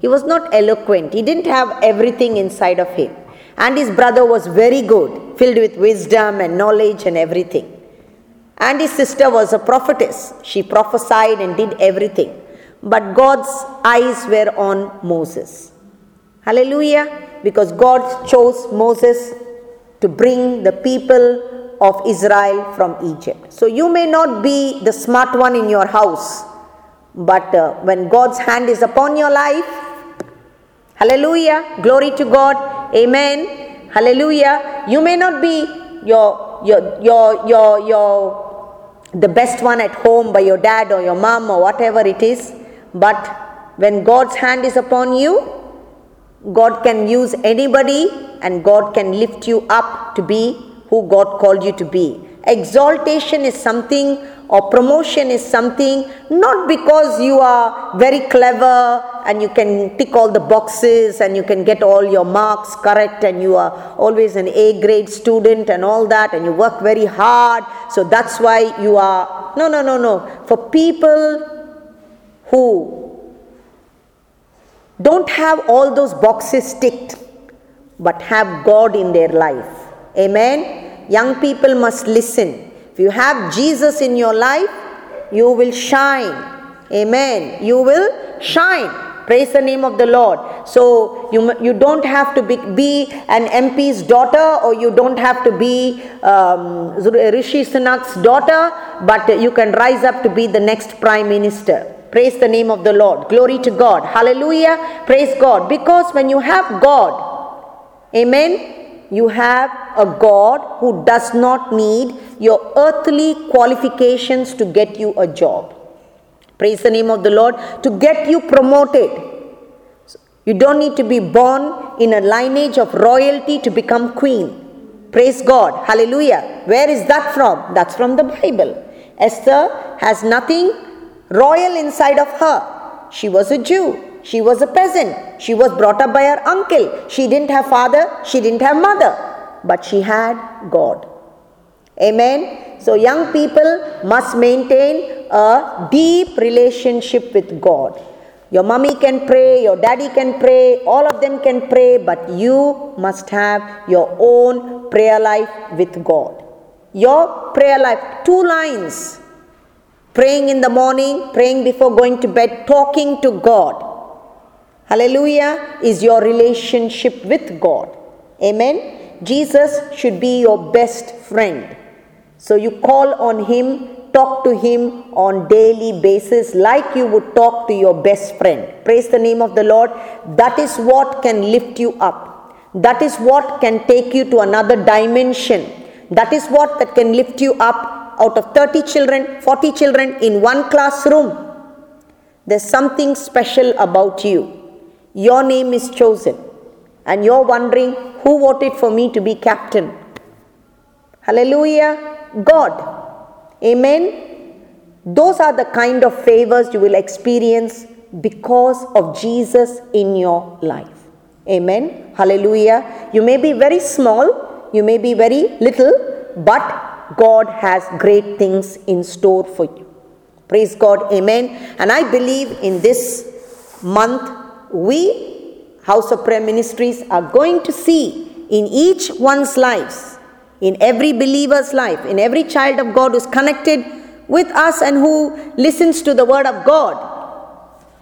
He was not eloquent. He didn't have everything inside of him. And his brother was very good, filled with wisdom and knowledge and everything. And his sister was a prophetess. She prophesied and did everything. But God's eyes were on Moses. Hallelujah. Because God chose Moses to bring the people of Israel from Egypt. So you may not be the smart one in your house, but uh, when God's hand is upon your life, hallelujah, glory to God, amen, hallelujah. You may not be your your your your your the best one at home by your dad or your mom or whatever it is, but when God's hand is upon you, God can use anybody and God can lift you up to be who God called you to be. Exaltation is something or promotion is something not because you are very clever and you can tick all the boxes and you can get all your marks correct and you are always an A grade student and all that and you work very hard. So that's why you are. No, no, no, no. For people who don't have all those boxes ticked but have God in their life Amen. Young people must listen. If you have Jesus in your life, you will shine. Amen. You will shine. Praise the name of the Lord. So you, you don't have to be, be an MP's daughter or you don't have to be um, Rishi Sunak's daughter, but you can rise up to be the next prime minister. Praise the name of the Lord. Glory to God. Hallelujah. Praise God. Because when you have God, amen, you have a God who does not need your earthly qualifications to get you a job. Praise the name of the Lord. To get you promoted. You don't need to be born in a lineage of royalty to become queen. Praise God. Hallelujah. Where is that from? That's from the Bible. Esther has nothing royal inside of her. She was a Jew. She was a peasant. She was brought up by her uncle. She didn't have father, she didn't have mother, but she had God. Amen. So, young people must maintain a deep relationship with God. Your mommy can pray, your daddy can pray, all of them can pray, but you must have your own prayer life with God. Your prayer life, two lines praying in the morning, praying before going to bed, talking to God. Hallelujah is your relationship with God. Amen. Jesus should be your best friend. So you call on him, talk to him on daily basis like you would talk to your best friend. Praise the name of the Lord. That is what can lift you up. That is what can take you to another dimension. That is what that can lift you up out of 30 children, 40 children in one classroom. There's something special about you your name is chosen and you're wondering who voted for me to be captain. Hallelujah. God. Amen. Those are the kind of favors you will experience because of Jesus in your life. Amen. Hallelujah. You may be very small, you may be very little, but God has great things in store for you. Praise God. Amen. And I believe in this month we, House of Prayer Ministries, are going to see in each one's lives, in every believer's life, in every child of God who's connected with us and who listens to the Word of God.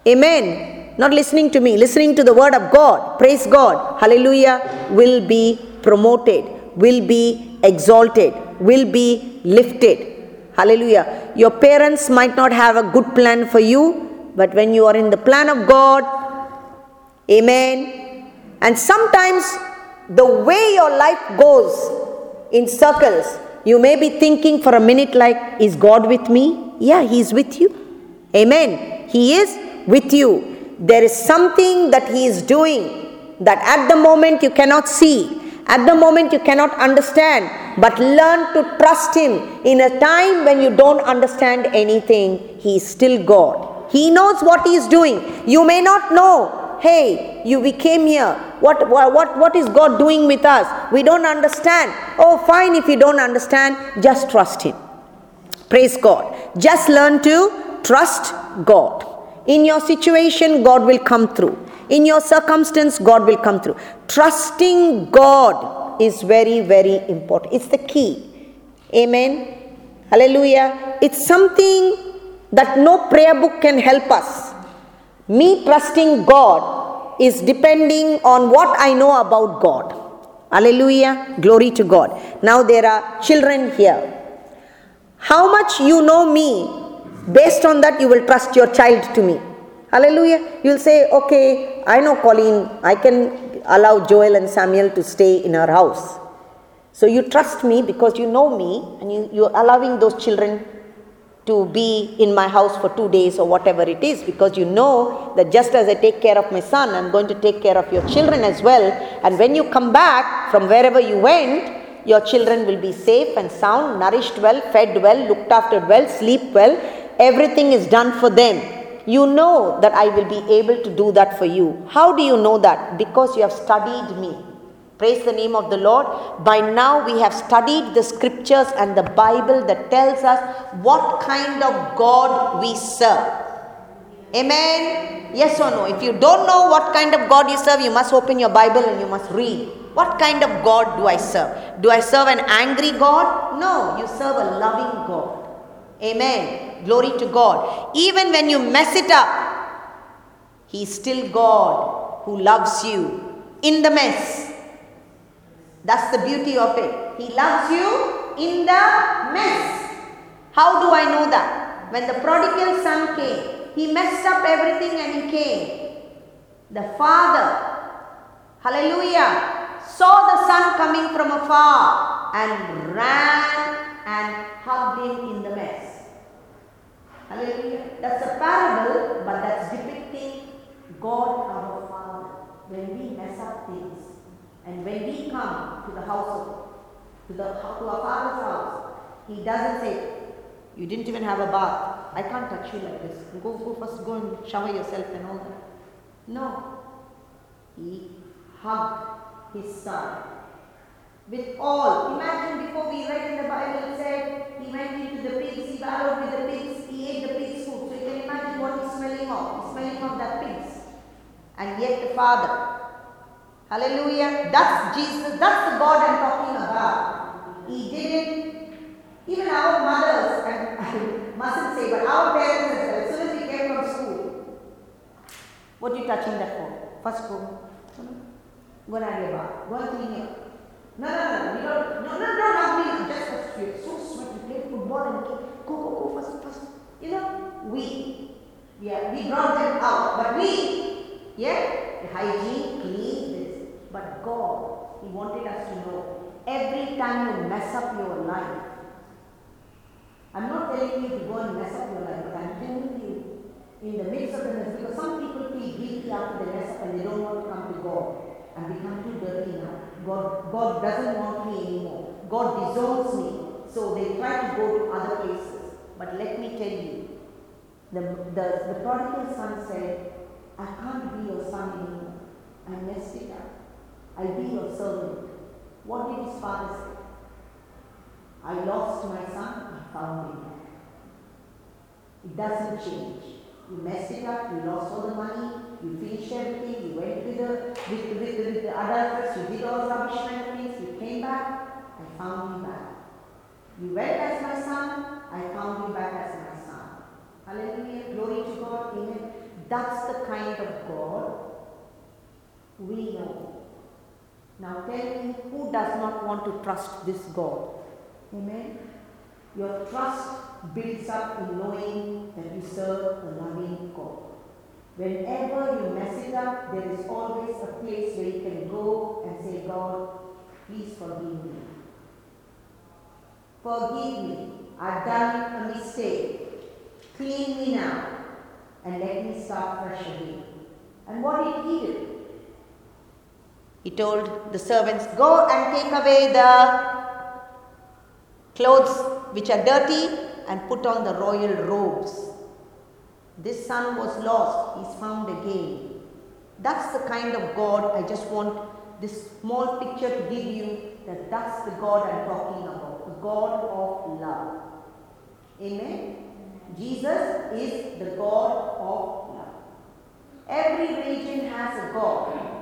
Amen. Not listening to me, listening to the Word of God. Praise God. Hallelujah. Will be promoted, will be exalted, will be lifted. Hallelujah. Your parents might not have a good plan for you, but when you are in the plan of God, Amen. And sometimes the way your life goes in circles, you may be thinking for a minute, like, is God with me? Yeah, He's with you. Amen. He is with you. There is something that He is doing that at the moment you cannot see, at the moment you cannot understand, but learn to trust Him in a time when you don't understand anything. He is still God. He knows what He is doing. You may not know. Hey, you we came here. What, what, what is God doing with us? We don't understand. Oh, fine, if you don't understand, just trust Him. Praise God. Just learn to trust God. In your situation, God will come through. In your circumstance, God will come through. Trusting God is very, very important. It's the key. Amen. Hallelujah. It's something that no prayer book can help us. Me trusting God is depending on what I know about God. Hallelujah. Glory to God. Now there are children here. How much you know me, based on that, you will trust your child to me. Hallelujah. You'll say, okay, I know Colleen, I can allow Joel and Samuel to stay in our house. So you trust me because you know me and you, you're allowing those children to be in my house for two days or whatever it is because you know that just as I take care of my son, I'm going to take care of your children as well. And when you come back from wherever you went, your children will be safe and sound, nourished well, fed well, looked after well, sleep well. Everything is done for them. You know that I will be able to do that for you. How do you know that? Because you have studied me. Praise the name of the Lord. By now, we have studied the scriptures and the Bible that tells us what kind of God we serve. Amen. Yes or no? If you don't know what kind of God you serve, you must open your Bible and you must read. What kind of God do I serve? Do I serve an angry God? No, you serve a loving God. Amen. Glory to God. Even when you mess it up, He's still God who loves you in the mess. That's the beauty of it. He loves you in the mess. How do I know that? When the prodigal son came, he messed up everything and he came. The father, hallelujah, saw the son coming from afar and ran and hugged him in the mess. Hallelujah. That's a parable, but that's depicting God our Father. When we mess up things and when we come to the house to, the, to our Father's house, He doesn't say, You didn't even have a bath. I can't touch you like this. Go, go first, go and shower yourself and all that. No. He hugged his son. With all, imagine before we read in the Bible, it said he went into the pigs, he wallowed with the pigs, he ate the pigs' food. So you can imagine what he's smelling of. He's smelling of that pigs. And yet the Father. Hallelujah. That's Jesus, that's the God I'm talking about. He did it. Even our mothers, and I mustn't say, but our parents as soon as we came from school, what are you touching that for? First go. Go and have bath. Go and clean your. No, no, no, we don't. No, no, not me. Just a straight. So sweaty. Play football and go, go, go first, first. You know, we, yeah, we brought them out, but we, yeah, hygiene, clean. But God, He wanted us to know every time you mess up your life. I'm not telling you to go and mess up your life, but I'm telling you in the midst of the mess, because some people feel guilty after they mess up and they don't want to come to God and become too dirty now. God, God doesn't want me anymore. God disowns me. So they try to go to other places. But let me tell you, the, the, the prodigal son said, I can't be your son anymore. I messed it up. I'll be your servant. What did his father say? I lost my son, I found him. It doesn't change. You messed it up, you lost all the money, you finished everything, you went with the, with, with, with the adulteress, you did all the rubbish things, you came back, I found you back. You went as my son, I found you back as my son. Hallelujah, glory to God, amen. That's the kind of God we know. Now tell me, who does not want to trust this God? Amen. Your trust builds up in knowing that you serve a loving God. Whenever you mess it up, there is always a place where you can go and say, God, please forgive me. Forgive me. I've done a mistake. Clean me now and let me start fresh again. And what did he do? He told the servants, Go and take away the clothes which are dirty and put on the royal robes. This son was lost, he's found again. That's the kind of God I just want this small picture to give you that that's the God I'm talking about, the God of love. Amen. Jesus is the God of love. Every religion has a God.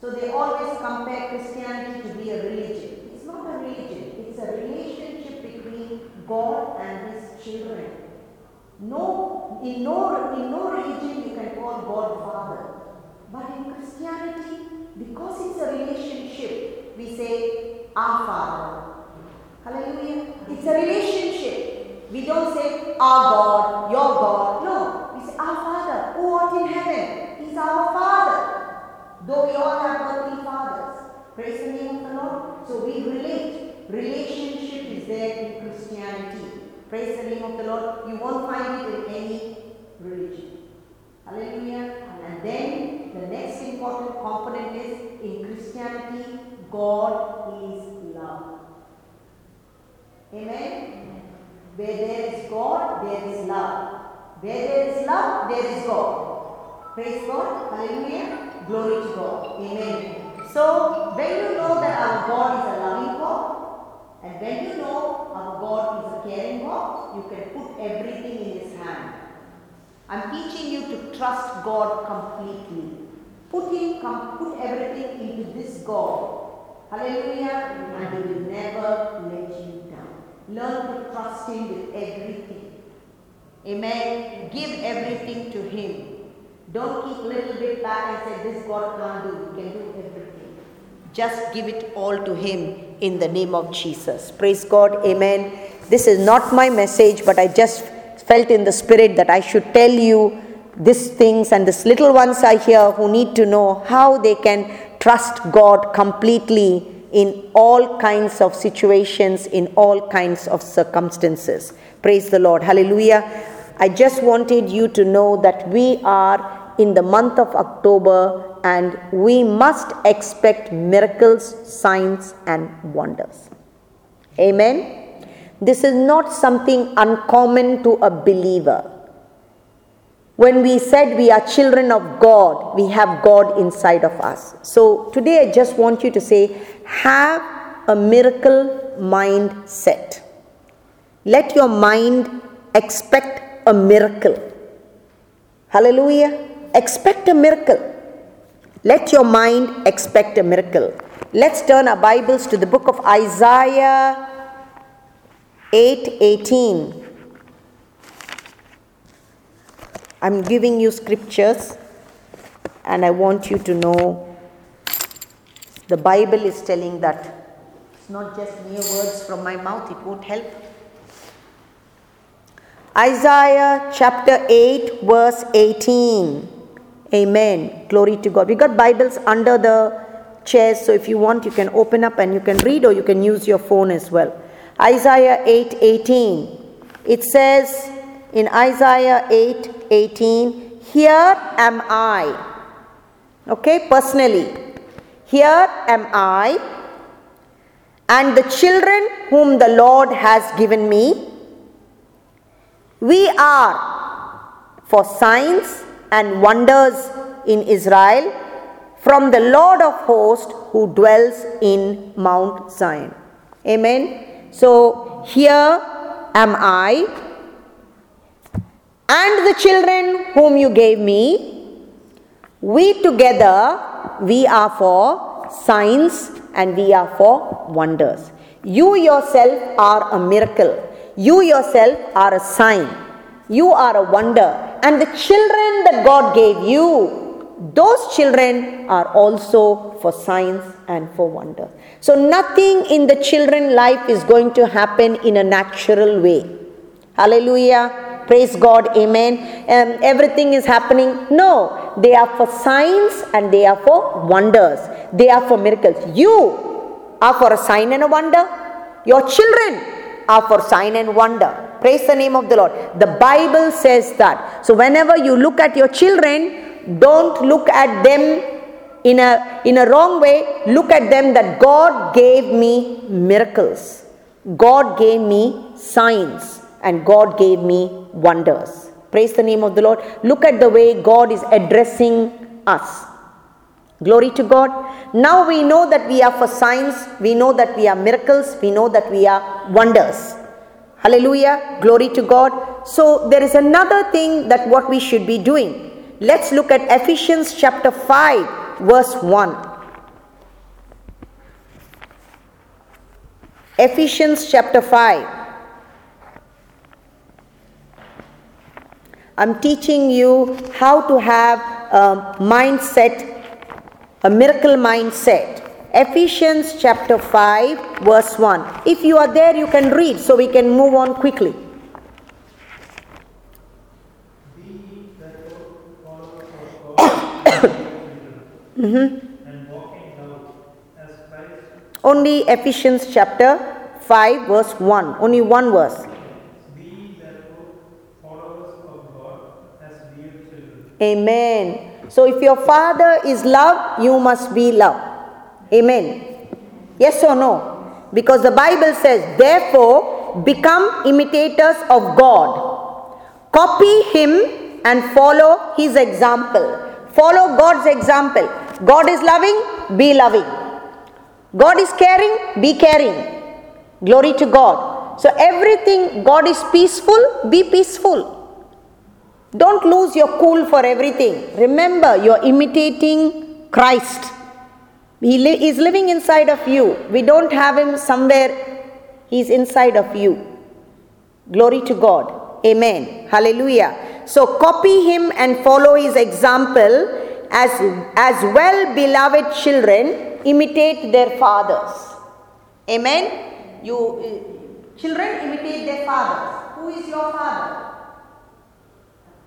So they always compare Christianity to be a religion. It's not a religion, it's a relationship between God and his children. No, in no, in no religion you can call God Father. But in Christianity, because it's a relationship, we say our Father. Hallelujah. It's a relationship. We don't say our God, your God. No, we say our Father who art in heaven. He's our Father. Though we all have earthly fathers. Praise the name of the Lord. So we relate. Relationship is there in Christianity. Praise the name of the Lord. You won't find it in any religion. Hallelujah. And then the next important component is in Christianity, God is love. Amen. Where there is God, there is love. Where there is love, there is God. Praise God. Hallelujah. Glory to God. Amen. So, when you know that our God is a loving God, and when you know our God is a caring God, you can put everything in His hand. I'm teaching you to trust God completely. Put Him, put everything into this God. Hallelujah. And He will never let you down. Learn to trust Him with everything. Amen. Give everything to Him. Don't keep little bit back and say, This God can't do. He can do everything. Just give it all to Him in the name of Jesus. Praise God. Amen. This is not my message, but I just felt in the spirit that I should tell you these things and these little ones are here who need to know how they can trust God completely in all kinds of situations, in all kinds of circumstances. Praise the Lord. Hallelujah. I just wanted you to know that we are in the month of October and we must expect miracles, signs, and wonders. Amen. This is not something uncommon to a believer. When we said we are children of God, we have God inside of us. So today I just want you to say, have a miracle mindset. Let your mind expect a miracle. Hallelujah. Expect a miracle. Let your mind expect a miracle. Let's turn our Bibles to the book of Isaiah 8:18. I'm giving you scriptures and I want you to know the Bible is telling that it's not just mere words from my mouth, it won't help. Isaiah chapter 8, verse 18. Amen. Glory to God. We got Bibles under the chairs, so if you want, you can open up and you can read or you can use your phone as well. Isaiah 8 18. It says in Isaiah 8 18, Here am I. Okay, personally. Here am I and the children whom the Lord has given me. We are for signs and wonders in Israel from the Lord of hosts who dwells in Mount Zion. Amen. So here am I and the children whom you gave me. We together, we are for signs and we are for wonders. You yourself are a miracle. You yourself are a sign. You are a wonder and the children that God gave you, those children are also for signs and for wonder. So nothing in the children life is going to happen in a natural way. Hallelujah. Praise God. Amen. And um, everything is happening. No, they are for signs and they are for wonders. They are for miracles. You are for a sign and a wonder. Your children are for sign and wonder. Praise the name of the Lord. The Bible says that. So, whenever you look at your children, don't look at them in a, in a wrong way. Look at them that God gave me miracles, God gave me signs, and God gave me wonders. Praise the name of the Lord. Look at the way God is addressing us. Glory to God. Now we know that we are for signs, we know that we are miracles, we know that we are wonders. Hallelujah. Glory to God. So there is another thing that what we should be doing. Let's look at Ephesians chapter 5, verse 1. Ephesians chapter 5. I'm teaching you how to have a mindset a miracle mindset. Ephesians chapter 5, verse 1. If you are there, you can read so we can move on quickly. mm-hmm. Only Ephesians chapter 5, verse 1. Only one verse. Amen. So if your father is love, you must be love. Amen. Yes or no? Because the Bible says, therefore, become imitators of God. Copy him and follow his example. Follow God's example. God is loving, be loving. God is caring, be caring. Glory to God. So everything, God is peaceful, be peaceful. Don't lose your cool for everything. Remember, you're imitating Christ. He li- is living inside of you. We don't have him somewhere, he's inside of you. Glory to God. Amen. Hallelujah. So copy him and follow his example as, as well beloved children imitate their fathers. Amen. You uh, children imitate their fathers. Who is your father?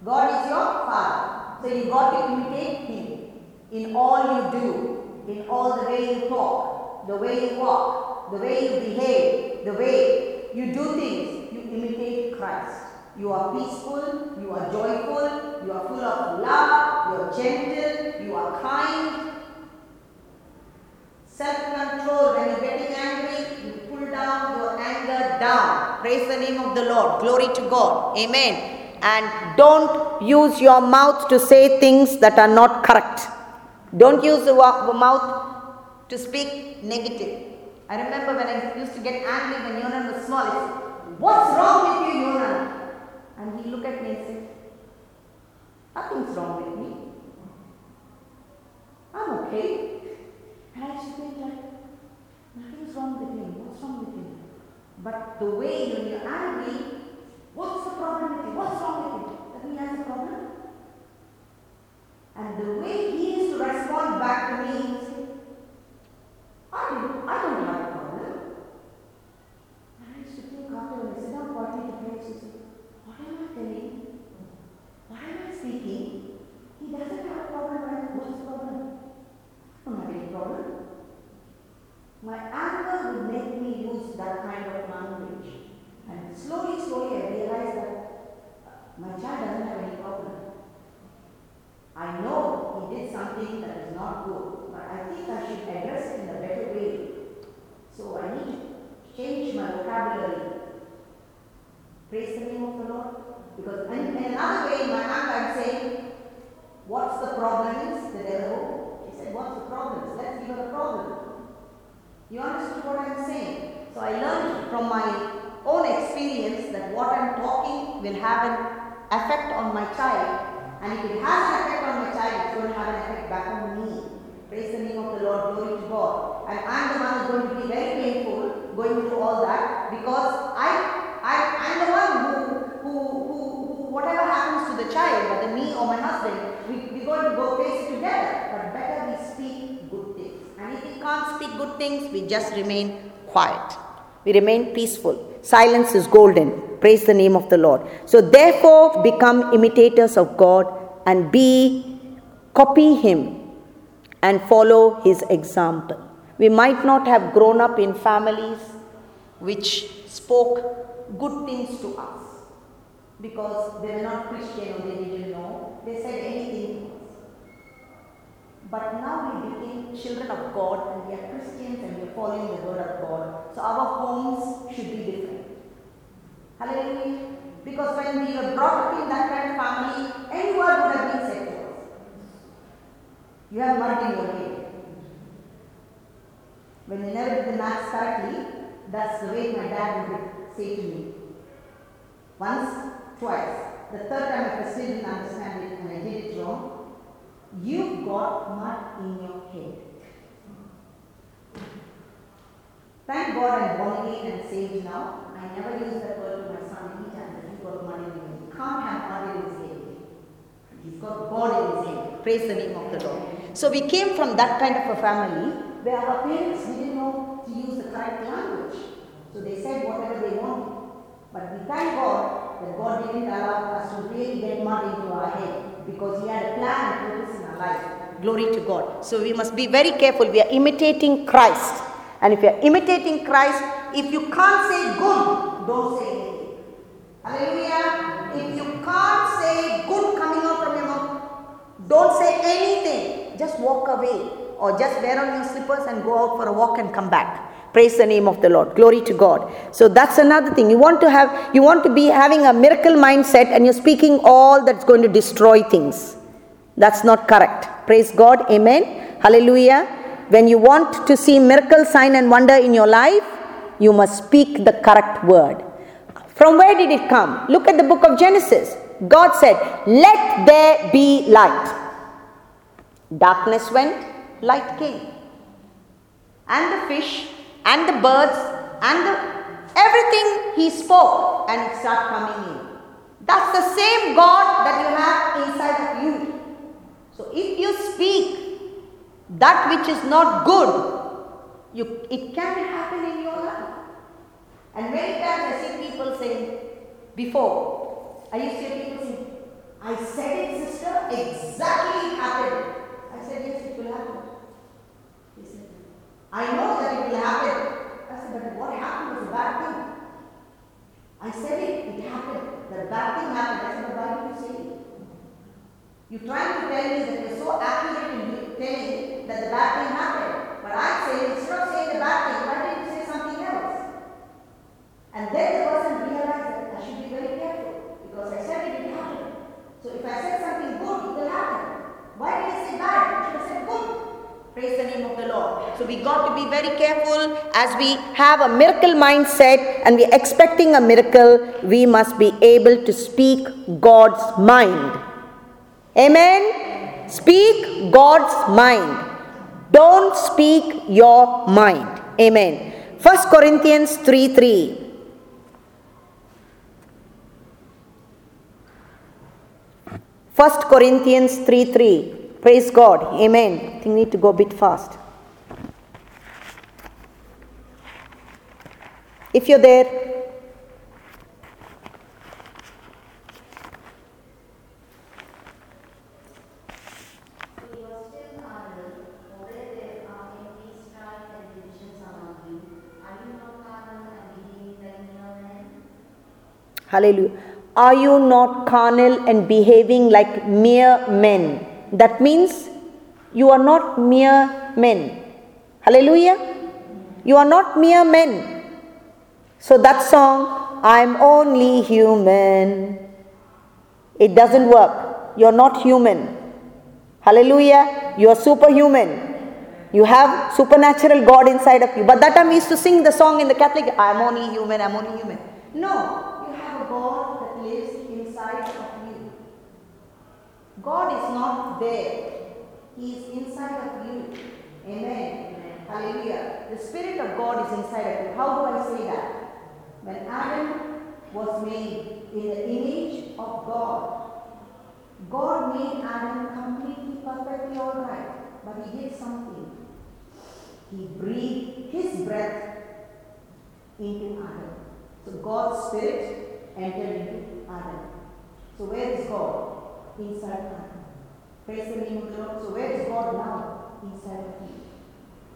God is your father. So you got to imitate him in all you do, in all the way you talk, the way you walk, the way you behave, the way you do things. You imitate Christ. You are peaceful, you are joyful, you are full of love, you are gentle, you are kind. Self-control, when you're getting angry, you pull down your anger down. Praise the name of the Lord. Glory to God. Amen and don't use your mouth to say things that are not correct. Don't use the mouth to speak negative. I remember when I used to get angry when Yonan was small, said, What's wrong with you, Yonan? And he looked at me and said, Nothing's wrong with me. I'm okay. And I to think like, nothing's wrong with him. What's wrong with him? But the way when you're angry, What's the problem with you? What's wrong with you? That he has a problem. And the way he is to respond back to me is, I don't, I don't have a problem. And I used to think after when I sit down quietly to pray, she said, What am I telling? What am I speaking? He doesn't have a problem, but what's the problem? I don't have any problem. My anger would make me use that kind of language. And slowly, slowly I realized that uh, my child doesn't have any problem. I know he did something that is not good, but I think I should address it in a better way. So I need to change my vocabulary. Praise the name of the Lord. Because in, in another way, in my mind, I'm saying, What's the problem is the devil. He said, What's the problem? Let's give her a problem. You understood what I'm saying? So I learned from my own experience that what I'm talking will have an effect on my child. And if it has an effect on my child, it's going to have an effect back on me. Praise the name of the Lord, glory to God. And I'm the one who's going to be very painful going through all that because I, I, I'm the one who, who, who, who, whatever happens to the child, whether me or my husband, we, we're going to go face it together. But better we speak good things. And if we can't speak good things, we just remain quiet. We remain peaceful. Silence is golden. Praise the name of the Lord. So, therefore, become imitators of God and be, copy Him and follow His example. We might not have grown up in families which spoke good things to us because they were not Christian or they didn't know. They said anything. But now we became children of God and we are Christians and we are following the word of God. So our homes should be different. Hallelujah. Because when we were brought up in that kind of family, anyone would have been us. You have mud in your. When you never did the maths correctly, that's the way my dad would say to me. Once, twice. The third time I still didn't understand it and I did it wrong. You've got mud in your head. Thank God I'm born again and saved now. I never use that word to my son anytime that he's got mud in his head. He can't have mud in his head. He's got God in his head. Praise the name of the Lord. So we came from that kind of a family where our parents didn't know to use the correct language. So they said whatever they wanted. But we thank God that God didn't allow us to really get mud into our head because He had a plan in our life. Glory to God. So we must be very careful. We are imitating Christ. And if you are imitating Christ, if you can't say good, don't say anything. Hallelujah. If you can't say good coming out from your mouth, don't say anything. Just walk away or just wear on your slippers and go out for a walk and come back. Praise the name of the Lord. Glory to God. So that's another thing. You want to have you want to be having a miracle mindset and you're speaking all that's going to destroy things. That's not correct. Praise God. Amen. Hallelujah. When you want to see miracle, sign, and wonder in your life, you must speak the correct word. From where did it come? Look at the book of Genesis. God said, Let there be light. Darkness went, light came. And the fish, and the birds, and the, everything he spoke, and it started coming in. That's the same God that you have inside of you. So if you speak that which is not good, you, it can happen in your life. And many times I see people saying, before, I used to hear people say, I said it, sister, exactly it happened. I said, yes, it will happen. He said, I know that it will happen. I said, but what happened was a bad thing. I said it, it happened. The bad thing happened. I said, why did you say it? You're trying to tell me that you're so accurate in telling that the bad thing happened. But I'm saying, instead of saying the bad thing, why didn't you say something else? And then the person realized that I should be very careful because I said it will happen. So if I said something good, it will happen. Why did I say bad? I should have said good. Praise the name of the Lord. So we got to be very careful as we have a miracle mindset and we're expecting a miracle, we must be able to speak God's mind. Amen. Speak God's mind. Don't speak your mind. Amen. 1 Corinthians 3 3. First Corinthians 3 3. Praise God. Amen. I think we need to go a bit fast. If you're there, Hallelujah. Are you not carnal and behaving like mere men? That means you are not mere men. Hallelujah. You are not mere men. So that song, I'm only human, it doesn't work. You're not human. Hallelujah. You are superhuman. You have supernatural God inside of you. But that time we used to sing the song in the Catholic, I'm only human, I'm only human. No, God that lives inside of you. God is not there. He is inside of you. Amen. Amen. Hallelujah. The Spirit of God is inside of you. How do I say that? When Adam was made in the image of God, God made Adam completely, perfectly all right. But he did something. He breathed his breath into Adam. So God's Spirit entered into Adam. So where is God? Inside Adam. Praise the name of the Lord. So where is God now? Inside of you.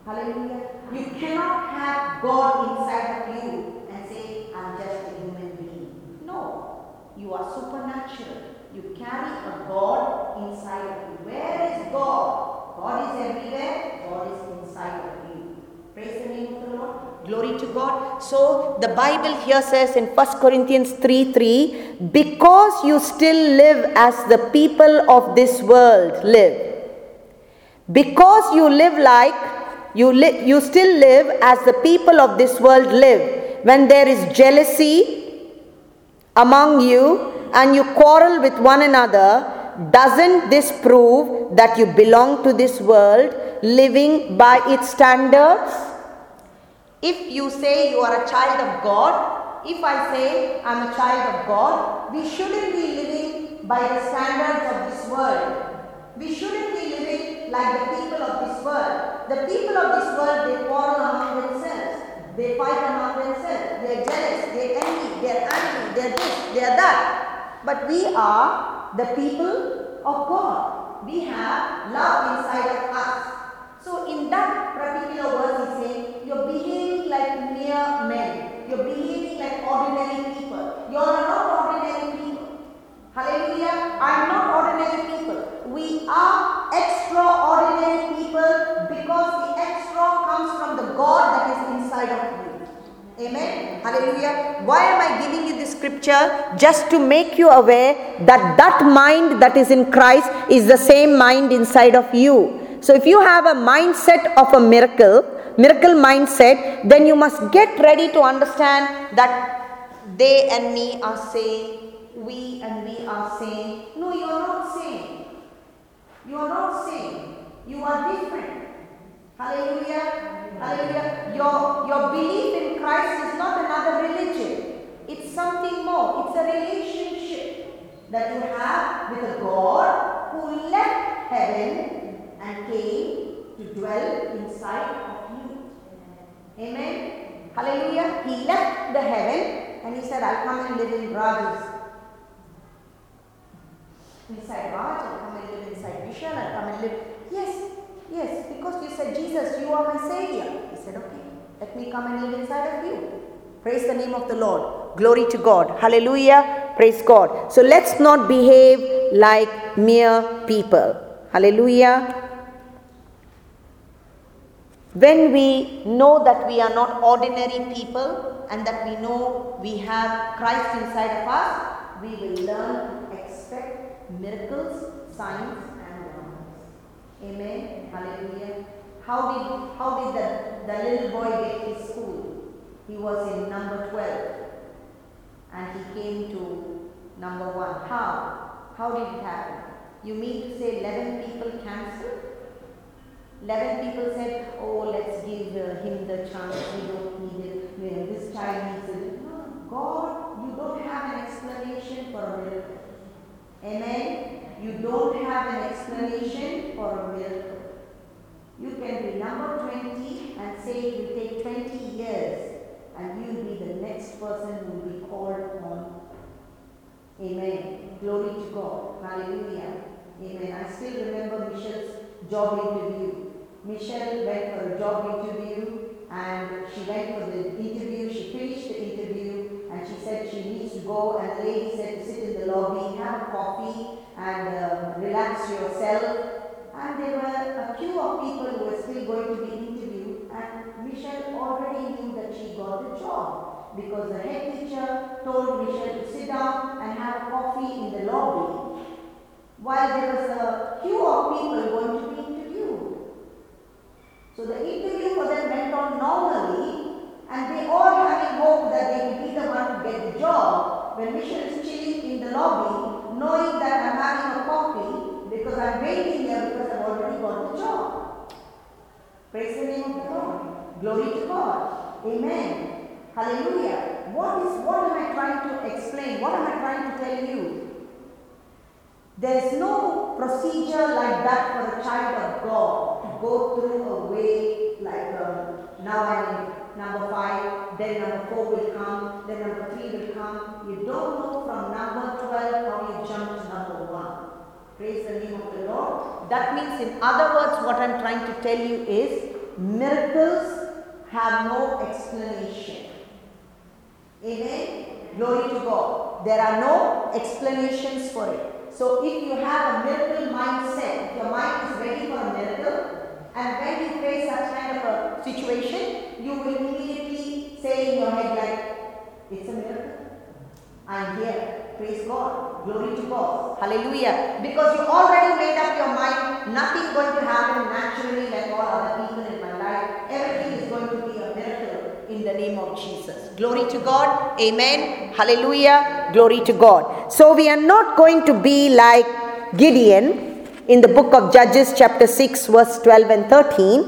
Hallelujah. You cannot have God inside of you and say, I'm just a human being. No. You are supernatural. You carry a God inside of you. Where is God? God is everywhere. God is inside of you. Praise the name of the Lord. Glory to God. So the Bible here says in 1 Corinthians 3 3, because you still live as the people of this world live. Because you live like you, li- you still live as the people of this world live. When there is jealousy among you and you quarrel with one another, doesn't this prove that you belong to this world, living by its standards? If you say you are a child of God, if I say I'm a child of God, we shouldn't be living by the standards of this world. We shouldn't be living like the people of this world. The people of this world, they quarrel among themselves. They fight among themselves. They are jealous. They envy. They are angry. They are this. They are that. But we are the people of God. We have love inside of us. So in that particular verse, he says, you're behaving like mere men. You're behaving like ordinary people. You are not ordinary people. Hallelujah. I'm not ordinary people. We are extraordinary people because the extra comes from the God that is inside of you. Amen. Hallelujah. Why am I giving you this scripture? Just to make you aware that that mind that is in Christ is the same mind inside of you. So if you have a mindset of a miracle, miracle mindset, then you must get ready to understand that they and me are saying, we and we are saying, no, you are not saying. You are not saying. You are different. Hallelujah. Hallelujah. Your, your belief in Christ is not another religion. It's something more. It's a relationship that you have with a God who left heaven and came to mm-hmm. dwell inside of you. Amen. Hallelujah. He left the heaven and he said, I'll come and live in Raj's inside Raj, I'll come and live inside Vishal, I'll come and live. Yes, yes, because you said, Jesus, you are my Savior. He said, okay, let me come and live inside of you. Praise the name of the Lord. Glory to God. Hallelujah. Praise God. So let's not behave like mere people. Hallelujah. When we know that we are not ordinary people and that we know we have Christ inside of us, we will learn to expect miracles, signs, and wonders. Amen. Hallelujah. How did how did the, the little boy get his school? He was in number 12 and he came to number 1. How? How did it happen? You mean to say 11 people cancelled? 11 people said, Oh, let's give uh, him the chance, we don't need it, this child needs it. God, you don't have an explanation for a miracle. Amen. You don't have an explanation for a miracle. You can be number 20 and say it will take 20 years and you will be the next person who will be called on. Amen. Glory to God. Hallelujah. Amen. I still remember Michelle's job interview. Michelle went for a job interview and she went for the interview. She finished the interview and she said she needs to go and the lady said to sit in the lobby, have a coffee and uh, relax yourself. And there were a queue of people who were still going to be interviewed and Michelle already knew that she got the job because the head teacher told Michelle to sit down and have coffee in the lobby while there was a queue of people going to be. So the interview for them went on normally and they all having hope that they will be the one to get the job. When Michelle is chilling in the lobby, knowing that I'm having a coffee because I'm waiting here because I've already got the job. Praise the name of the Lord. Glory to God. Amen. Hallelujah. What is what am I trying to explain? What am I trying to tell you? There is no procedure like that for a child of God go through a way like um, now I'm in number five, then number four will come, then number three will come. You don't know from number 12 how you jump to number one. Praise the name of the Lord. That means, in other words, what I'm trying to tell you is miracles have no explanation. Amen. Glory to God. There are no explanations for it. So if you have a miracle mindset, if your mind is ready for a miracle, and when you face such kind of a situation, you will immediately say in your head like, it's a miracle. I'm here. Praise God. Glory to God. Hallelujah. Because you already made up your mind, nothing going to happen naturally like all other people in my life. Everything is going to be a miracle in the name of Jesus. Glory to God. Amen. Hallelujah. Glory to God. So we are not going to be like Gideon in the book of Judges, chapter 6, verse 12 and 13.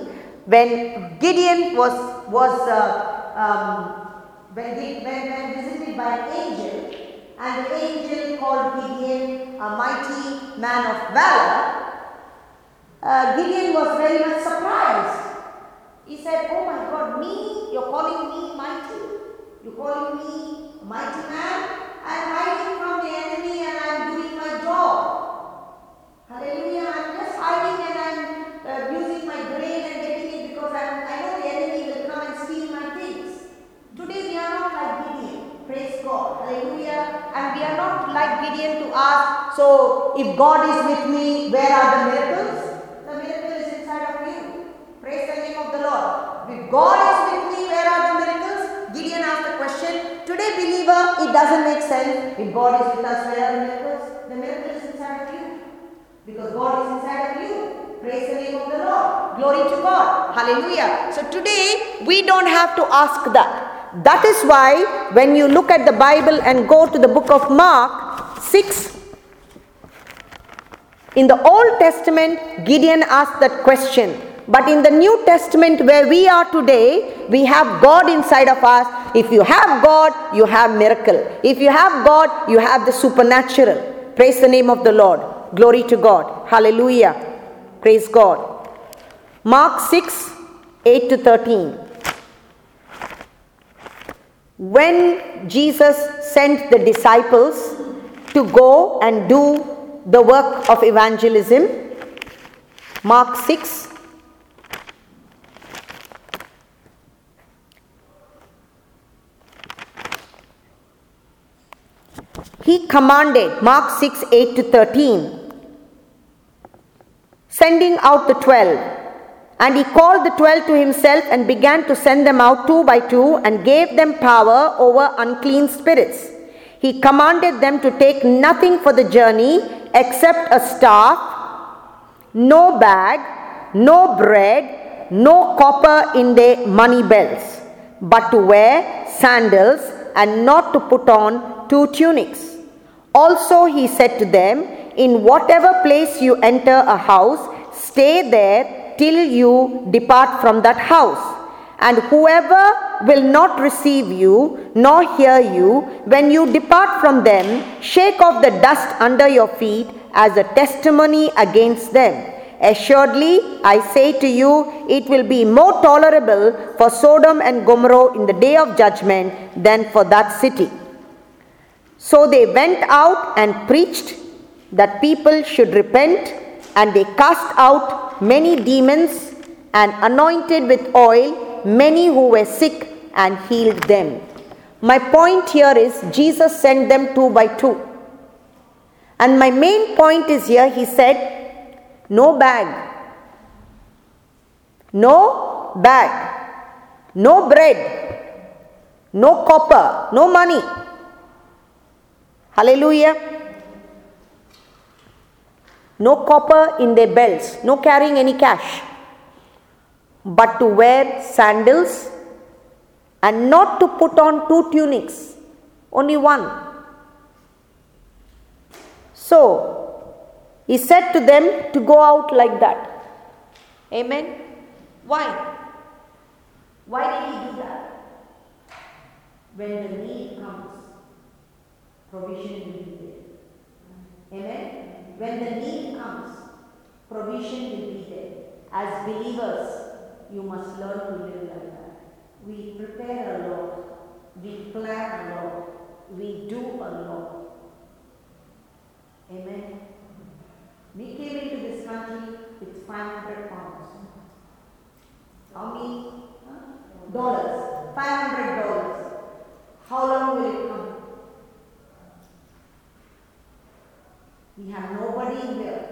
When Gideon was, was uh, um, when, when, when visited by an angel, and the angel called Gideon a mighty man of valor, uh, Gideon was very much surprised. He said, Oh my God, me? You're calling me mighty? You're calling me mighty man? I'm hiding from the enemy so if God is with me, where are the miracles? The miracle is inside of you. Praise the name of the Lord. If God is with me, where are the miracles? Gideon asked the question. Today, believer, it doesn't make sense. If God is with us, where are the miracles? The miracle is inside of you. Because God is inside of you. Praise the name of the Lord. Glory to God. Hallelujah. So today, we don't have to ask that. That is why when you look at the Bible and go to the book of Mark 6, in the Old Testament, Gideon asked that question. But in the New Testament, where we are today, we have God inside of us. If you have God, you have miracle. If you have God, you have the supernatural. Praise the name of the Lord. Glory to God. Hallelujah. Praise God. Mark 6 8 to 13 when Jesus sent the disciples to go and do the work of evangelism, Mark 6. He commanded, Mark 6 8 to 13, sending out the twelve and he called the twelve to himself and began to send them out two by two and gave them power over unclean spirits. He commanded them to take nothing for the journey except a staff, no bag, no bread, no copper in their money belts, but to wear sandals and not to put on two tunics. Also, he said to them, In whatever place you enter a house, stay there till you depart from that house. And whoever will not receive you nor hear you, when you depart from them, shake off the dust under your feet as a testimony against them. Assuredly, I say to you, it will be more tolerable for Sodom and Gomorrah in the day of judgment than for that city. So they went out and preached that people should repent, and they cast out many demons and anointed with oil many who were sick and healed them. My point here is Jesus sent them two by two. And my main point is here, he said, no bag, no bag, no bread, no copper, no money. Hallelujah no copper in their belts, no carrying any cash, but to wear sandals and not to put on two tunics, only one. So, he said to them to go out like that. Amen. Why? Why did he do that? When the need comes, provision will be there. Amen. When the need comes, provision will be there. As believers, you must learn to live like that. We prepare a lot, we plan a lot, we do a lot. Amen. We came into this country with 500 pounds. How many? Dollars. 500 dollars. How long will it come? We have nobody here.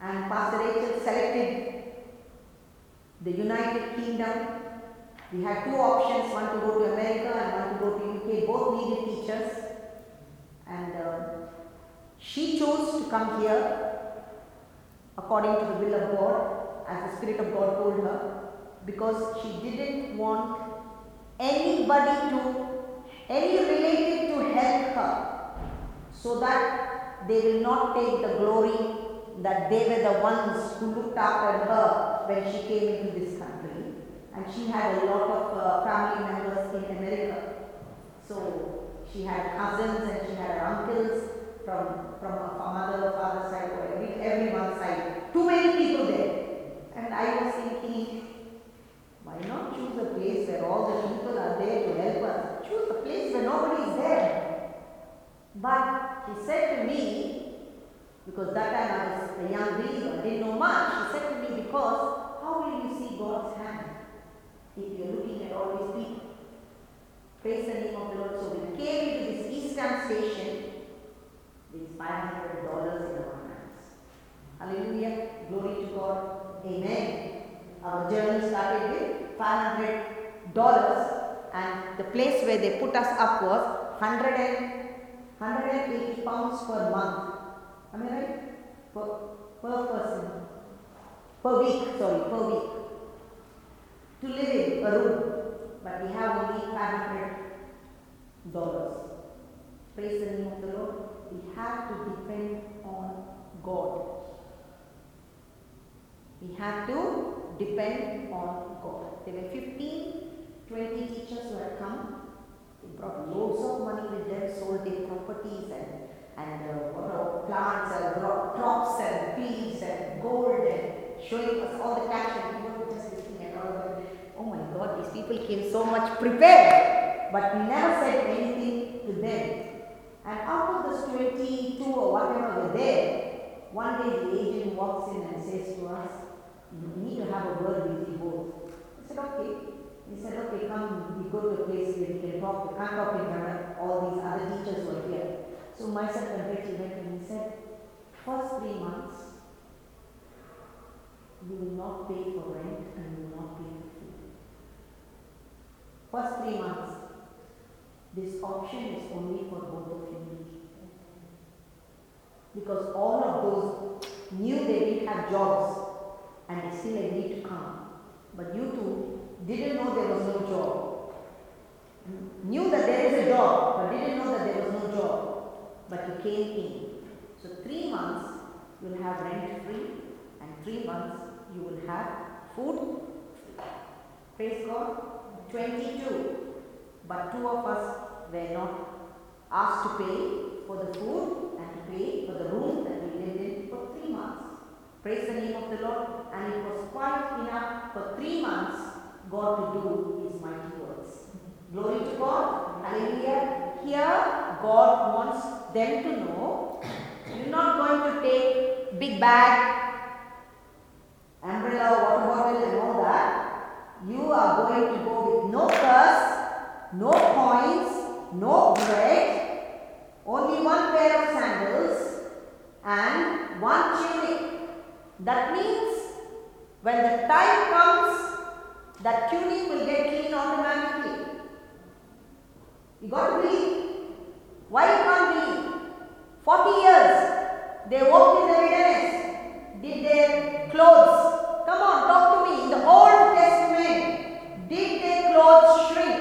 And Pastor Rachel selected the United Kingdom. We had two options, one to go to America and one to go to UK. Both needed teachers. And uh, she chose to come here according to the will of God, as the Spirit of God told her, because she didn't want anybody to, any related to help her so that they will not take the glory that they were the ones who looked after her when she came into this country. And she had a lot of uh, family members in America. So she had cousins and she had uncles from, from her mother, father side, or every, everyone's side. Too many people there. And I was thinking, why not choose a place where all the people are there to help us? Choose a place where nobody is there. But he said to me, because that time I was a young believer, didn't know much, he said to me, because how will you see God's hand if you're looking at all these people? Praise the name of the Lord. So we came into this Eastern station with $500 in our hands. Hallelujah. Glory to God. Amen. Our journey started with $500 and the place where they put us up was 100 and, 180 pounds per month. Am I right? Per, per person. Per week, sorry, per week. To live in a room. But we have only $500. Praise the name of the Lord. We have to depend on God. We have to depend on God. There were 15, 20 teachers who had come. Brought loads of money with them, sold their properties and and uh, plants and crops and fields and gold and showing us all the cash and we were just looking at all of it. Oh my God, these people came so much prepared, but we never said anything to them. And out of those 22 or whatever were there, one day the agent walks in and says to us, you need to have a word with you both. I said, okay. He said, okay, come, we go to a place where we can talk. We can't talk in front of all these other teachers who are here. So myself and Rachel went and he said, first three months, you will not pay for rent and you will not pay for food. First three months, this option is only for both of you. Because all of those knew they didn't have jobs and they still agreed to come. But you two didn't know there was no job. Knew that there is a job, but didn't know that there was no job but you came in. So three months you will have rent free and three months you will have food Praise God. 22. But two of us were not asked to pay for the food and to pay for the room that we lived in for three months. Praise the name of the Lord. And it was quite enough for three months God to do His mighty works. Glory to God. Hallelujah. Here, God wants them to know you're not going to take big bag, umbrella, water bottle, and all that. You are going to go with no purse, no coins, no bread, only one pair of sandals, and one tunic. That means when the time comes, that tunic will get clean automatically. You got to believe. Why can't believe? 40 years they walked in the wilderness, did their clothes. Come on, talk to me. In the Old Testament, did their clothes shrink?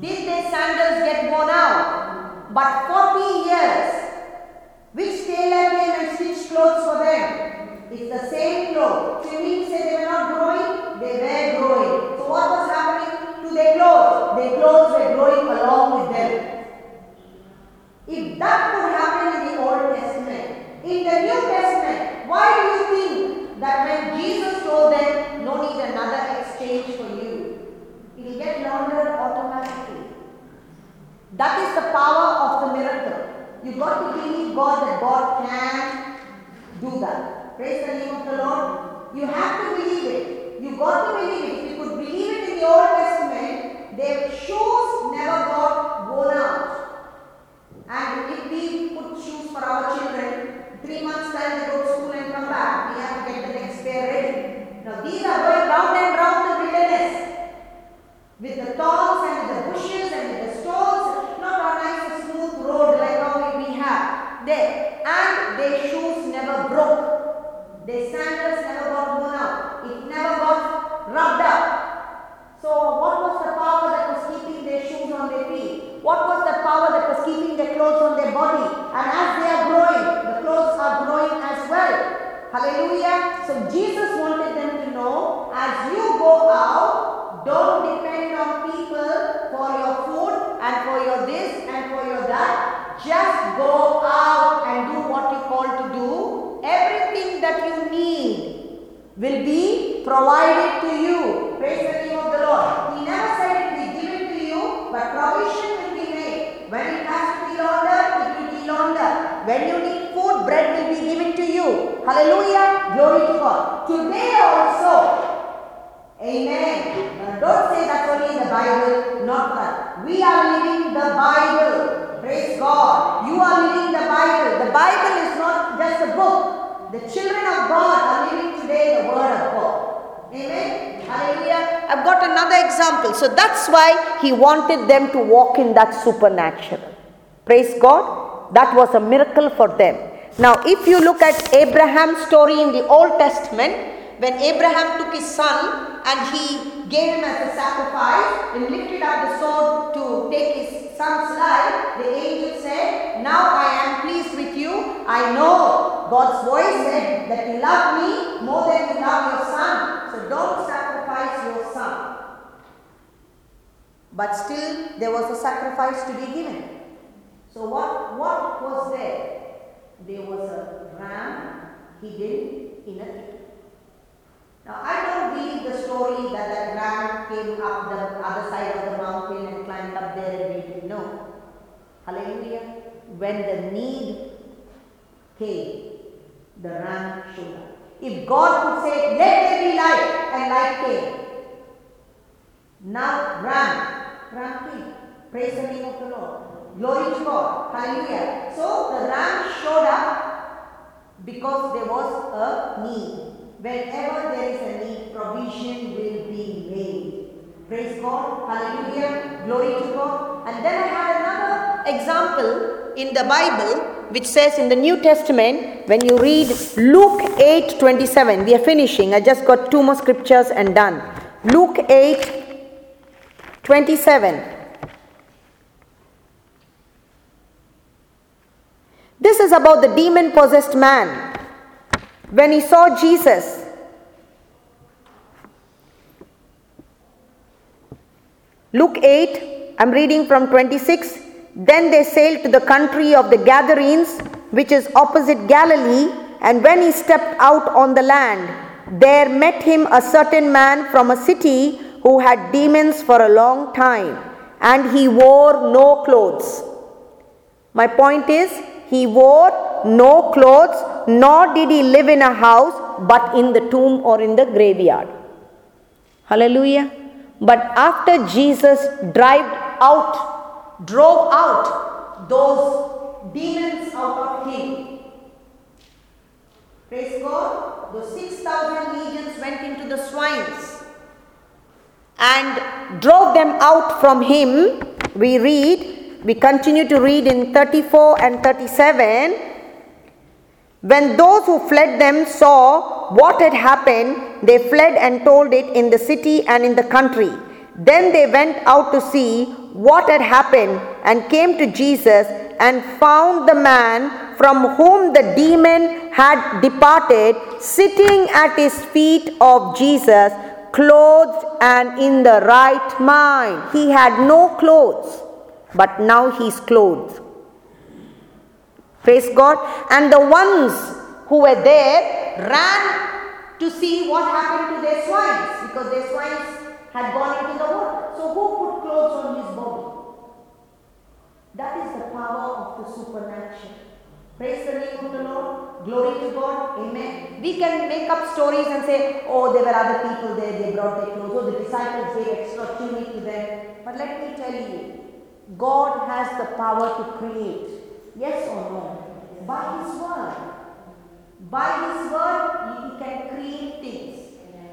Did their sandals get worn out? But 40 years, which tailor came and stitched clothes for them? It's the same clothes. To say they were not growing? They were growing. So what was happening to their clothes? Their clothes were growing along with them. If that could happen in the Old Testament, in the New Testament, why do you think that when Jesus told them, no need another exchange for you, it will get laundered automatically? That is the power of the miracle. You got to believe God that God can do that. Praise the name of the Lord. You have to believe it. You got to believe it. If you could believe it in the Old Testament, their shoes never got worn out. And if we put shoes for our children, three months time they go to school and come back, we have to get the next pair ready. Now these are going round and round the wilderness with the thorns and the bushes and the stones, not a nice smooth road like how we have there. And their shoes never broke sandals never got worn out. It never got rubbed up. So what was the power that was keeping their shoes on their feet? What was the power that was keeping their clothes on their body? And as they are growing, the clothes are growing as well. Hallelujah. So Jesus wanted them to know as you go out, don't depend on people for your food and for your this and for your that. Just go out and do what you call to do. Everything that you need will be provided to you. Praise the name of the Lord. He never said it will be given to you, but provision will be made. When it has to be laundered, it will be laundered. When you need food, bread will be given to you. Hallelujah. Glory to God. Today also, Amen. Don't say that's only in the Bible, not that. We are living the Bible. Praise God. You are living the Bible. The Bible is just a book. The children of God are living today the Word of God. Amen. I've got another example. So that's why he wanted them to walk in that supernatural. Praise God. That was a miracle for them. Now, if you look at Abraham's story in the Old Testament, when Abraham took his son and he gave him as a sacrifice and lifted up the sword to take his son's life, the angel said, Now I am pleased with you. I know God's voice said that you love me more than you love your son. So don't sacrifice your son. But still, there was a sacrifice to be given. So, what, what was there? There was a ram hidden in a thicket. Now, I don't believe the story that the ram came up the other side of the mountain and climbed up there and waited. No. Hallelujah. When the need came, the ram showed up. If God would say, let there be light, and light came. Now, ram, ram came. Praise the name of the Lord. Glory to God. Hallelujah. So, the ram showed up because there was a need. Whenever there is a need, provision will be made. Praise God. Hallelujah. Glory to God. And then I have another example in the Bible which says in the New Testament, when you read Luke 8 27, we are finishing. I just got two more scriptures and done. Luke 8 27. This is about the demon possessed man when he saw Jesus, Luke 8, I'm reading from 26. Then they sailed to the country of the Gadarenes, which is opposite Galilee, and when he stepped out on the land, there met him a certain man from a city who had demons for a long time, and he wore no clothes. My point is, he wore no clothes, nor did he live in a house, but in the tomb or in the graveyard. Hallelujah. But after Jesus drove out, drove out those demons out of him. Praise God. The 6,000 legions went into the swines and drove them out from him. We read we continue to read in 34 and 37. When those who fled them saw what had happened, they fled and told it in the city and in the country. Then they went out to see what had happened and came to Jesus and found the man from whom the demon had departed sitting at his feet of Jesus, clothed and in the right mind. He had no clothes but now he's clothed. Praise God. And the ones who were there ran to see what happened to their swines because their swines had gone into the water. So, who put clothes on his body? That is the power of the supernatural. Praise the name of the Lord. Glory to God. Amen. We can make up stories and say, oh, there were other people there, they brought their clothes, oh, the disciples gave extra tunic to them. But let me tell you, God has the power to create. Yes or no? By His word. By His word, He can create things.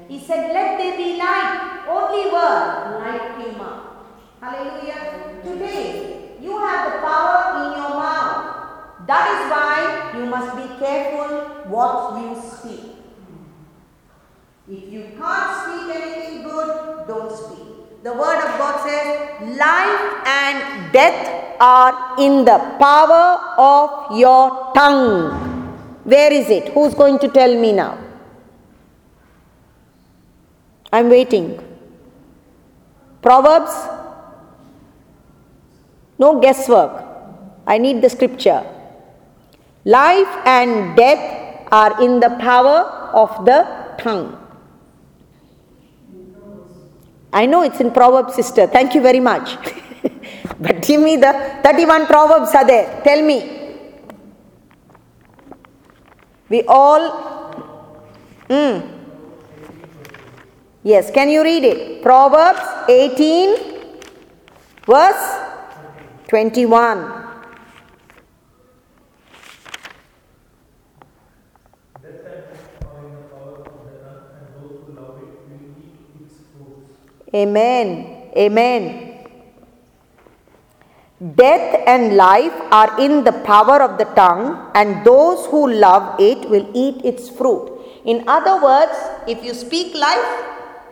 He said, Let there be light. Only word, light came up. Hallelujah. Today, you have the power in your mouth. That is why you must be careful what you speak. If you can't speak anything good, don't speak. The word of God says, Life and death are in the power of your tongue. Where is it? Who's going to tell me now? I'm waiting. Proverbs? No guesswork. I need the scripture. Life and death are in the power of the tongue. I know it's in Proverbs, sister. Thank you very much. but give me the 31 Proverbs are there. Tell me. We all. Mm. Yes, can you read it? Proverbs 18, verse 21. Amen. Amen. Death and life are in the power of the tongue, and those who love it will eat its fruit. In other words, if you speak life,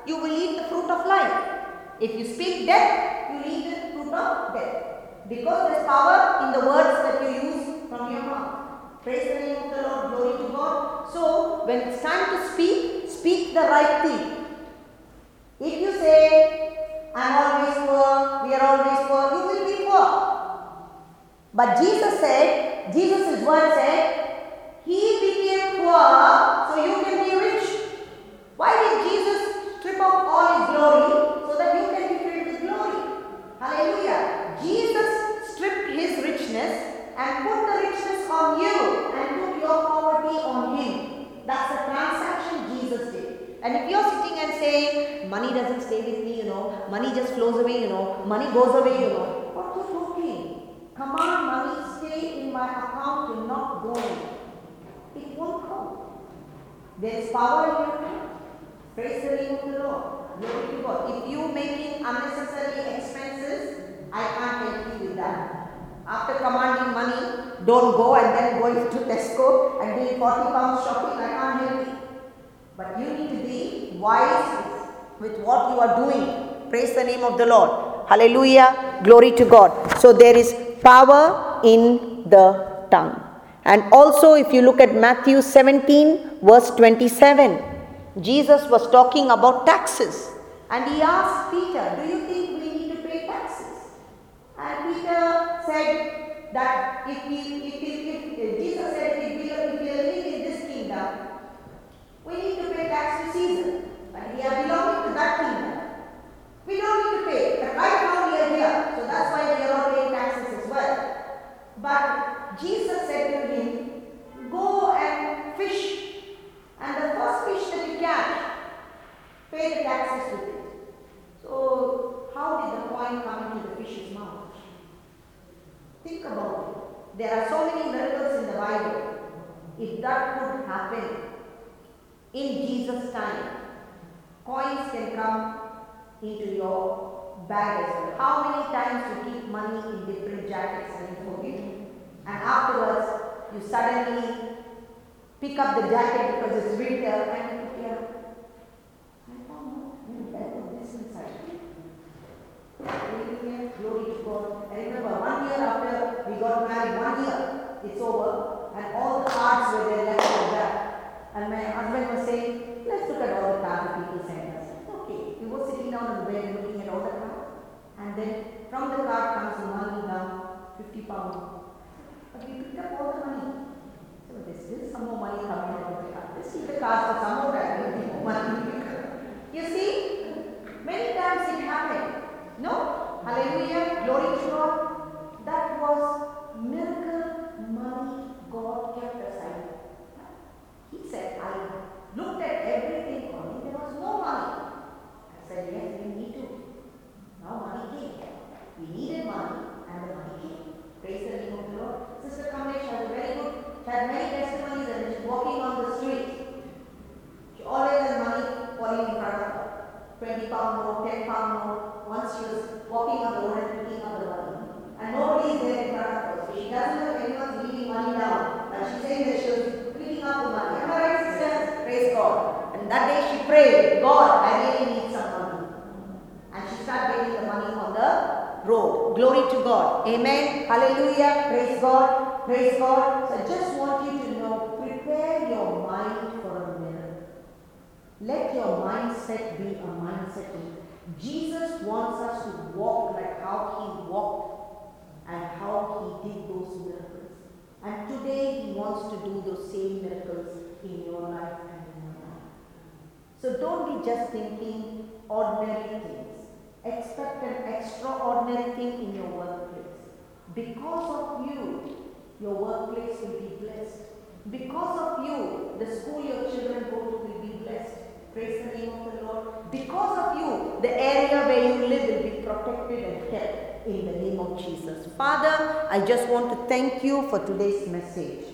you will eat the fruit of life. If you speak death, you will eat the fruit of death. Because there is power in the words that you use from your mouth. Praise the name of the Lord, glory to God. So, when it's time to speak, speak the right thing. If you say, I'm always poor, we are always poor, you will be poor. But Jesus said, Jesus' is word said, He became poor so you can be rich. Why did Jesus strip off all his glory so that you can be filled with glory? Hallelujah. Jesus stripped his richness and put the richness on you and put your poverty on him. That's the transaction Jesus did. And if you're sitting and saying, money doesn't stay with me, you know, money just flows away, you know, money goes away, you know, what are you talking? Come on, money stay in my account and not go. It won't go. There is power in account. Praise the name of the Lord. Glory to God. If you're making unnecessary expenses, I can't help you with that. After commanding money, don't go and then go to Tesco and doing 40 pounds shopping. I can't help you. But you need to be wise with what you are doing. Praise the name of the Lord. Hallelujah. Glory to God. So there is power in the tongue. And also, if you look at Matthew 17, verse 27, Jesus was talking about taxes. And he asked Peter, Do you think we need to pay taxes? And Peter said that if, we, if, if, if Jesus said, we, if we are living in this kingdom, we need to pay tax to Caesar. But we are belonging to that kingdom. We don't need to pay. But right now we are here. So that's why we are all paying taxes as well. But Jesus said to him, Go and fish. And the first fish that you catch, pay the taxes with it. So, how did the coin come into the fish's mouth? Think about it. There are so many miracles in the Bible. If that could happen, in Jesus' time, coins can come into your bag as well. How many times you keep money in different jackets and you forget? And afterwards, you suddenly pick up the jacket because it's winter and you your, I put this inside. Hallelujah, glory to God. I remember one year after we got married, one year, it's over, and all the cards were there left like that. And my husband was saying, let's look at all the that people sent us. Okay, we were sitting down on the bed looking at all the cards. And then from the card comes money down, 50 pounds. But we picked up all the money. So there's still some more money coming out of the card. Let's see the cards for some more time. money. You see, many times it happened. No? Hallelujah. Glory to God. That was miracle money God kept aside. Said, I looked at everything for me. There was no money. I said, yes, we need to. Now money came. We needed money and the money came. Praise the name of the Lord. Sister Kamlesh has a very good, had many testimonies and she's walking on the street. She always has money falling in front of her. 20 pound note, 10 pound note. Once she was walking on the road and picking up the money. And nobody is there in front of her. So she doesn't know anyone leaving money down. But she's saying that she was picking up the money. Am I right, sisters? Praise God. And that day she prayed, God, I really need some money. And she started getting the money on the road. Glory to God. Amen. Hallelujah. Praise God. Praise God. So I just want you to know prepare your mind for a miracle. Let your mindset be a mindset. Jesus wants us to walk like how he walked and how he did those miracles. And today he wants to do those same miracles in your life. So don't be just thinking ordinary things. Expect an extraordinary thing in your workplace. Because of you, your workplace will be blessed. Because of you, the school your children go to will be blessed. Praise the name of the Lord. Because of you, the area where you live will be protected and kept in the name of Jesus. Father, I just want to thank you for today's message.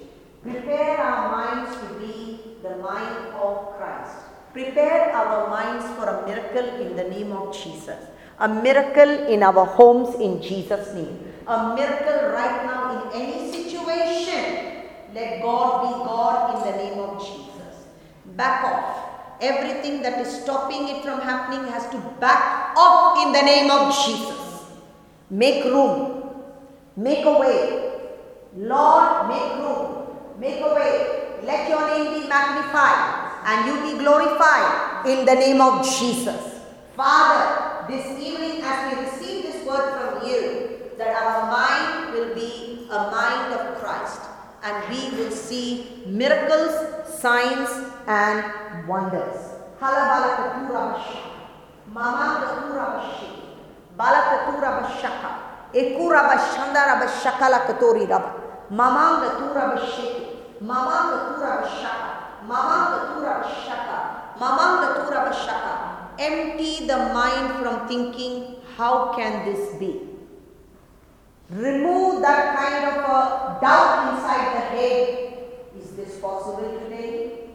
Prepare our minds to be the mind of Christ. Prepare our minds for a miracle in the name of Jesus. A miracle in our homes in Jesus' name. A miracle right now in any situation. Let God be God in the name of Jesus. Back off. Everything that is stopping it from happening has to back off in the name of Jesus. Make room. Make a way. Lord, make room. Make a way. Let your name be magnified and you be glorified in the name of Jesus. Father, this evening as we receive this word from you, that our mind will be a mind of Christ and we will see miracles, signs, and wonders. Mama Balakatura Empty the mind from thinking, how can this be? Remove that kind of a doubt inside the head. Is this possible today?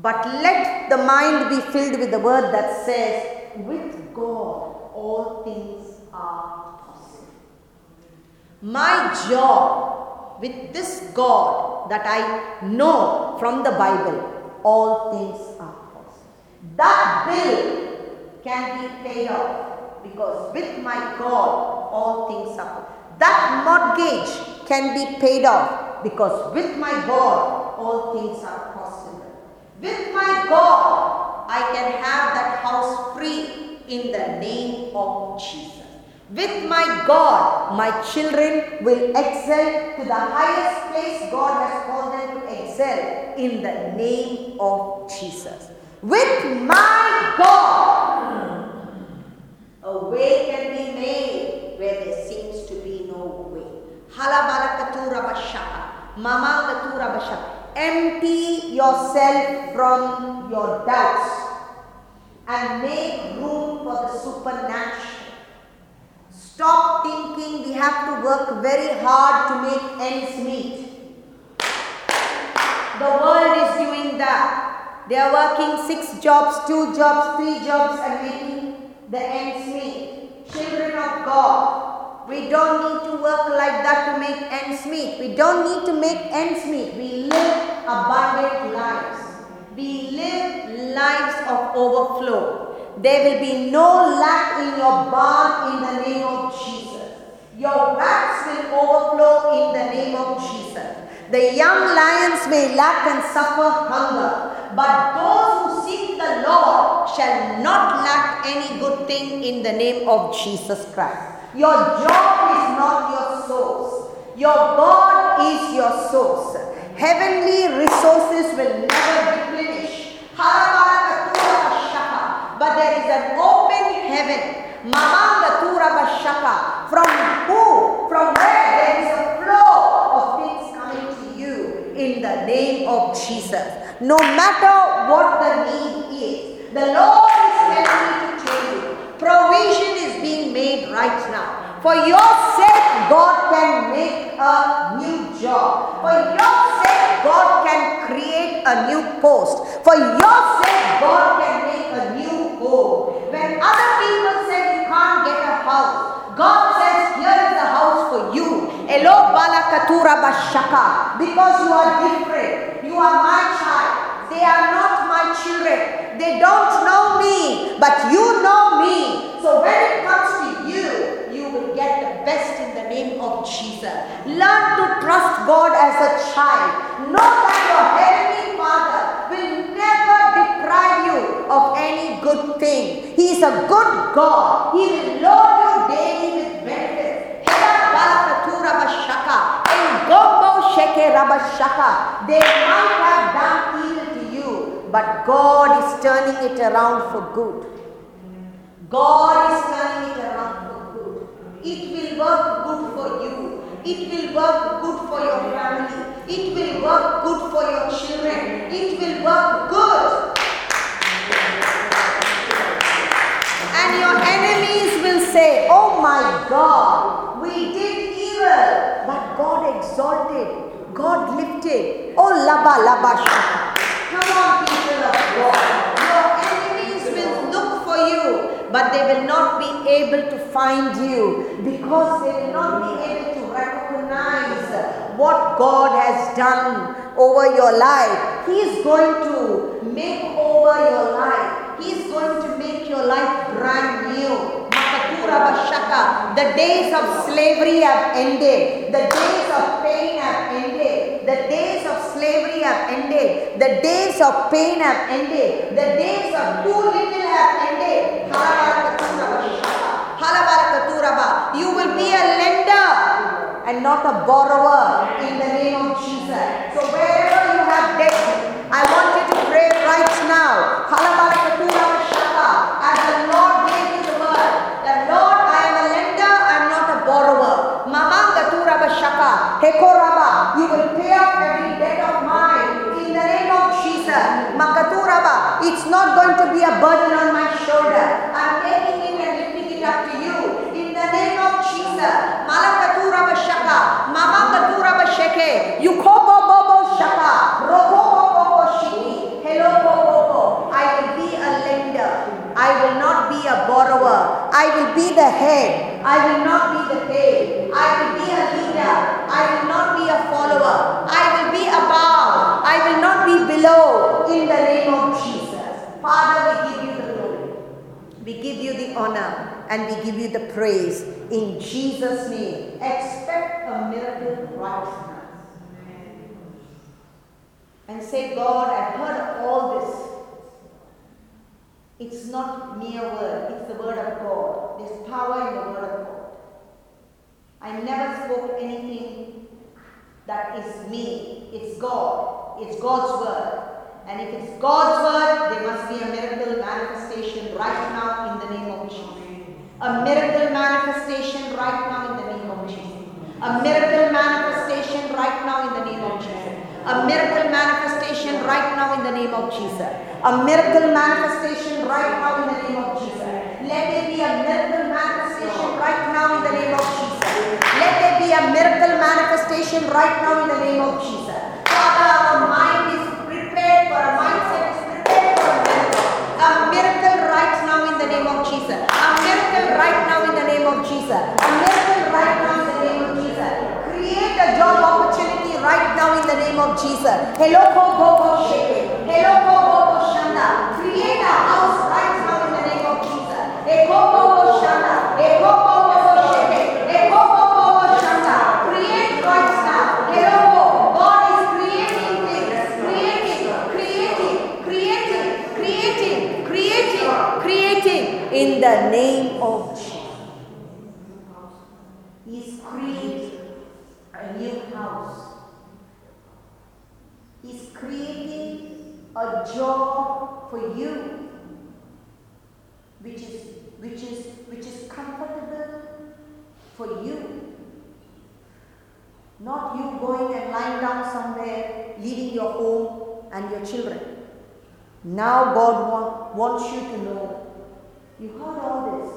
But let the mind be filled with the word that says, with God all things are possible. My job with this God that I know from the Bible, all things are possible. That bill can be paid off because with my God, all things are possible. That mortgage can be paid off because with my God, all things are possible. With my God, I can have that house free in the name of Jesus. With my God, my children will excel to the highest place God has called them to excel in the name of Jesus. With my God, a way can be made where there seems to be no way. Bashaka. Empty yourself from your doubts and make room for the supernatural. Stop thinking we have to work very hard to make ends meet. The world is doing that. They are working six jobs, two jobs, three jobs and making the ends meet. Children of God, we don't need to work like that to make ends meet. We don't need to make ends meet. We live abundant lives. We live lives of overflow. There will be no lack in your barn in the name of Jesus. Your vats will overflow in the name of Jesus. The young lions may lack and suffer hunger, but those who seek the Lord shall not lack any good thing in the name of Jesus Christ. Your job is not your source. Your God is your source. Heavenly resources will never replenish. But there is an open heaven. From who? From where there is a flow of things coming to you in the name of Jesus. No matter what the need is, the Lord is telling me to tell you provision is being made right now. For your sake, God can make a new job. For your sake, God can create a new post. For your sake, God can When other people say you can't get a house, God says, here is the house for you. Elo balakatura bashaka. Because you are different. You are my child. They are not my children. They don't know me. but you know me. So when it comes to you, you will get the best in the name of Jesus. Learn to trust God as a child. Know that your heavenly Father will never deprive you of any good thing. He is a good God. He will load you daily with benefits. They might have done evil to you, but God is turning it around for good. God is turning it around for good. It will work good for you. It will work good for your family. It will work good for your children. It will work good. And your enemies will say, Oh my God, we did evil, but God exalted. God lifted. Oh, laba, laba, shaka. Come on, people of God. Your enemies will look for you, but they will not be able to find you because they will not be able to recognize what God has done over your life. He is going to make over your life. He is going to make your life brand new. The days of slavery have ended. The days of pain have ended. The days of slavery have ended. The days of pain have ended. The days of too little have ended. You will be a lender and not a borrower in the name of Jesus. So wherever you have debt, I want you to pray right now. As the Lord gave you the word, the Lord, I am a lender, I am not a borrower. Shaka, Hekoraba, you will pay off every debt of mine in the name of Jesus. Makaturaba, it's not going to be a burden on my shoulder. I'm taking it and lifting it up to you in the name of Jesus. Malakaturaba Shaka, Mama Sheke, Yukobo Bobo Shaka, Rokobo Bobo Shiki, Hello Bobo. I will be a lender. I will not be a borrower. I will be the head. I will not be the tail. I will be a leader. I will not be a follower. I will be above. I will not be below in the name of Jesus. Father, we give you the glory. We give you the honor and we give you the praise in Jesus' name. Expect a miracle right now. And say, God, I've heard all this. It's not mere word, it's the word of God. There's power in the word of God. I never spoke anything that is me. It's God. It's God's word. And if it's God's word, there must be a miracle manifestation right now in the name of Jesus. A miracle manifestation right now in the name of Jesus. A miracle manifestation right now in the name of Jesus. A miracle manifestation right now in the name of Jesus. A miracle manifestation right now in the name of Jesus. Let there be a miracle manifestation right now in the name of Jesus. Let there be a miracle manifestation right now in the name of Jesus. Father, our mind is prepared for a mindset is prepared for a miracle. A miracle right now in the name of Jesus. A miracle right now in the name of Jesus. A miracle right now in the name of Jesus. Create a job opportunity right now in the name of Jesus. Hello. Hello, shanda. Create a house right now in the name of Jesus. Shanda. Shanda. Create right now. God is creating. Creating, creating, creating, creating, creating, creating in the name of Jesus. He's creating a new house. He's creating a job for you which is which is which is comfortable for you. Not you going and lying down somewhere, leaving your home and your children. Now God want, wants you to know. You heard all this.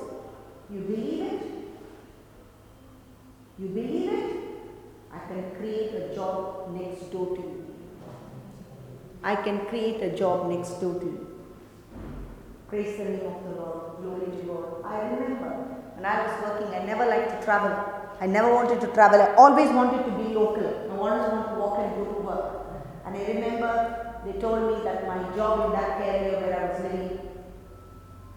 You believe it? You believe it? I can create a job next door to you. I can create a job next door to you. Praise the name of the Lord. Glory to God. I remember when I was working, I never liked to travel. I never wanted to travel. I always wanted to be local. I always wanted to walk and go to work. And I remember they told me that my job in that area where I was living,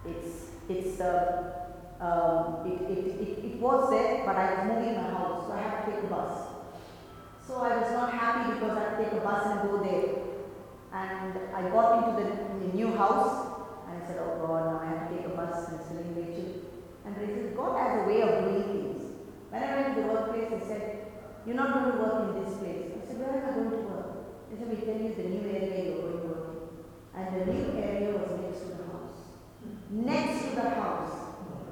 It's, it's, uh, um, it, it, it, it was there, but I was moving my house, so I had to take a bus. So I was not happy because I had to take a bus and go there. And I got into the, the new house and I said, oh God, now I have to take a bus and still in Rachel. And Rachel, God has a way of doing things. When I went to the workplace, they said, you're not going to work in this place. I said, where am I going to work? They said, we tell you the new area you're going to work in. And the new area was next to the house. Next to the house.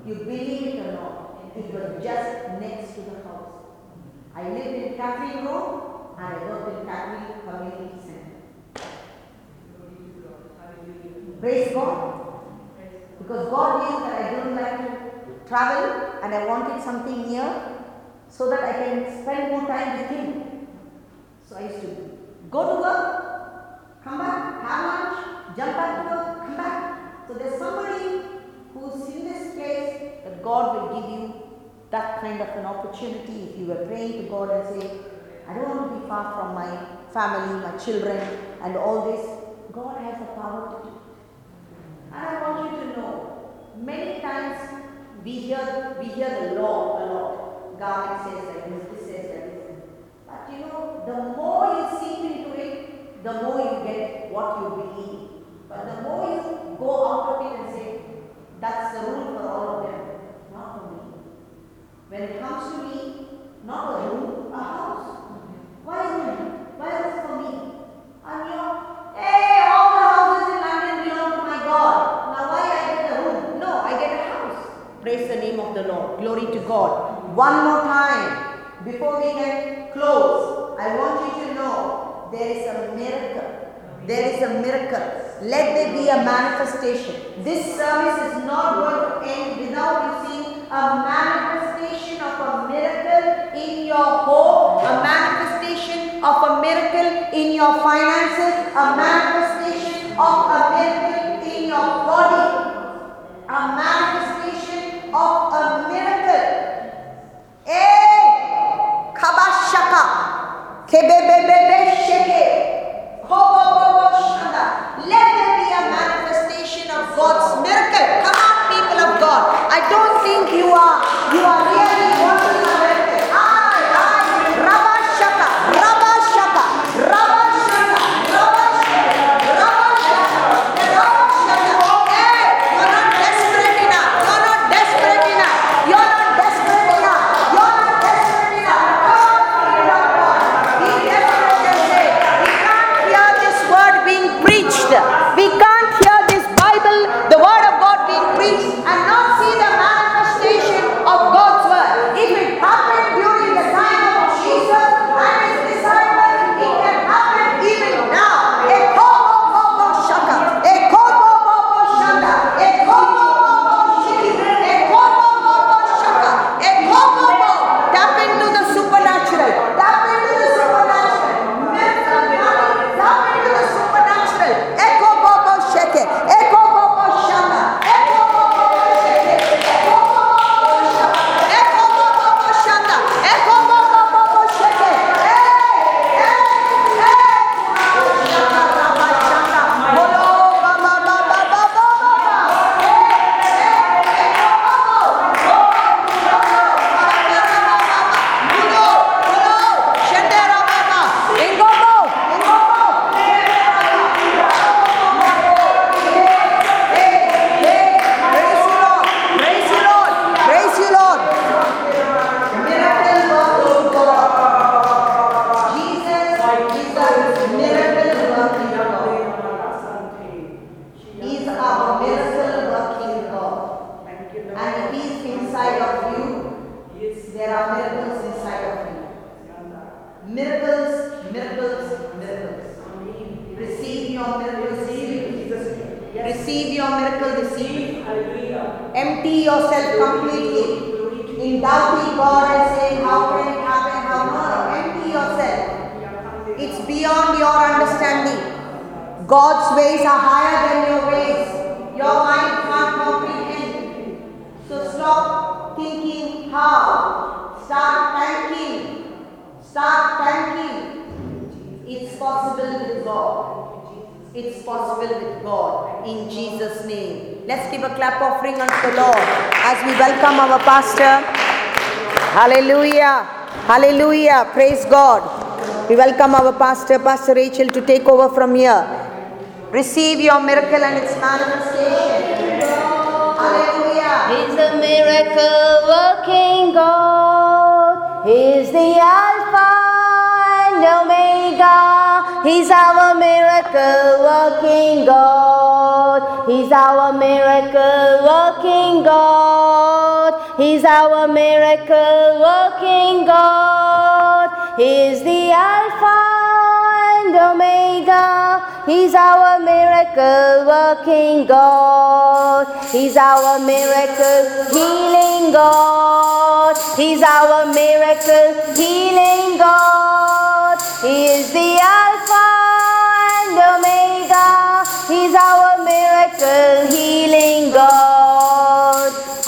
You believe it or not, it was just next to the house. I lived in Catherine Road and I worked in Catherine Community Praise God. Because God knew that I didn't like to travel and I wanted something near so that I can spend more time with Him. So I used to go to work, come back, have lunch, jump back to work, come back. So there's somebody who's in this place that God will give you that kind of an opportunity if you were praying to God and say, I don't want to be far from my family, my children, and all this. God has the power to do. And I want you to know, many times we hear we hear the law a lot. God says that this, says this. But you know, the more you seek into it, the more you get what you believe. But the more you go out of it and say, that's the rule for all of them, not for me. When it comes to me, not a room, a house. Why a room? Why is it for me? And you know, hey, all the houses in London belong to my God. Now why I get a room? No, I get a house. Praise the name of the Lord. Glory to God. One more time. Before we can close, I want you to know there is a miracle. There is a miracle. Let there be a manifestation. This service is not going to end without you seeing a manifestation of a miracle in your home, a manifestation of a miracle in your finances, a manifestation of a miracle in your body, a manifestation of a miracle. Eh, kabashaka, kebebebebe sheke. Let there be a manifestation of God's miracle. Come on, people of God. I don't think you are you are really Hallelujah. Praise God. We welcome our pastor, Pastor Rachel, to take over from here. Receive your miracle and its manifestation. Hallelujah. He's a miracle working God. He's the Alpha and Omega. He's our miracle working God. He's our miracle working God. He's our miracle working God. He's the Alpha and Omega. He's our miracle working God. He's our miracle healing God. He's our miracle healing God. He is the Alpha and Omega. He's our miracle healing God.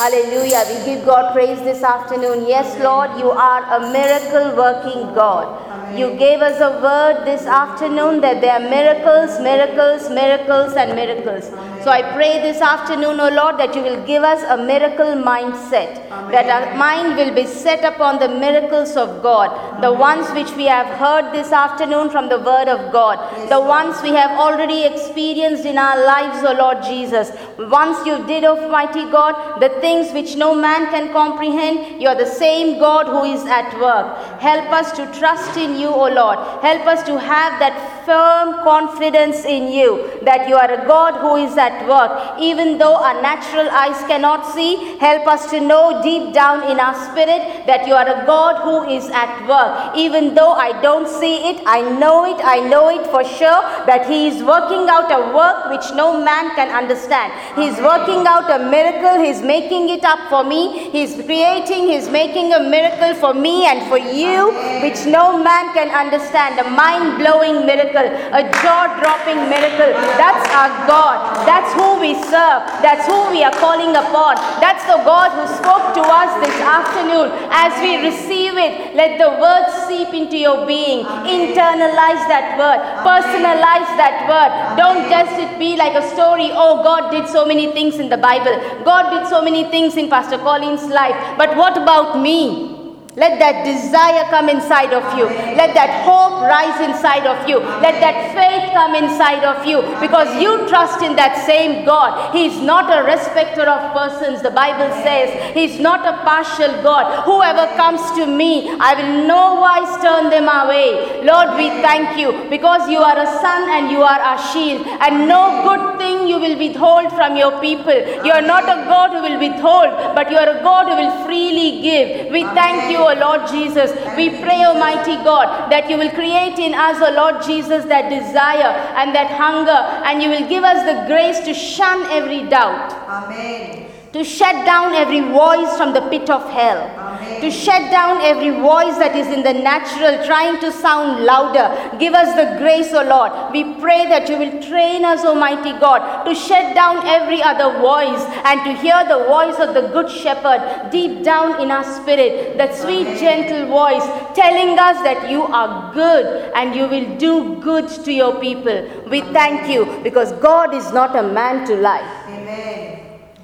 Hallelujah. We give God praise this afternoon. Yes, Lord, you are a miracle working God. You gave us a word this afternoon that there are miracles, miracles, miracles, and miracles. So I pray this afternoon, O Lord, that you will give us a miracle mindset, that our mind will be set upon the miracles of God, the ones which we have heard this afternoon from the word of God, the ones we have already experienced in our lives, O Lord Jesus. Once you did, Almighty God, the things which no man can comprehend, you are the same God who is at work. Help us to trust in you, O Lord. Help us to have that firm confidence in you that you are a God who is at work. Even though our natural eyes cannot see, help us to know deep down in our spirit that you are a God who is at work. Even though I don't see it, I know it, I know it for sure that He is working out a work which no man can understand. He is working out a miracle, He's making it up for me, He's creating, He's making a miracle for me and for you, which no man can understand. A mind blowing miracle, a jaw dropping miracle. That's our God. That's who we serve. That's who we are calling upon. That's the God who spoke to us this afternoon. As we receive it, let the word seep into your being. Internalize that word. Personalize that word. Don't just it be like a story. Oh, God did so many things in the Bible. God did so many things in Pastor Colin's life. But what about me? Let that desire come inside of you. Let that hope rise inside of you. Let that faith come inside of you because you trust in that same God. He's not a respecter of persons. The Bible says He's not a partial God. Whoever comes to me, I will no wise turn them away. Lord, we thank you because you are a sun and you are our shield, and no good thing you will withhold from your people. You are not a God who will withhold, but you are a God who will freely give. We thank you, O Lord Jesus. We pray, Almighty God, that you will create in us, O Lord Jesus, that desire and that hunger, and you will give us the grace to shun every doubt Amen. To shut down every voice from the pit of hell, Amen. to shut down every voice that is in the natural trying to sound louder. Give us the grace, O Lord. We pray that you will train us, Almighty God, to shut down every other voice and to hear the voice of the Good Shepherd deep down in our spirit, that sweet, gentle voice telling us that you are good and you will do good to your people. We thank you because God is not a man to lie. Amen.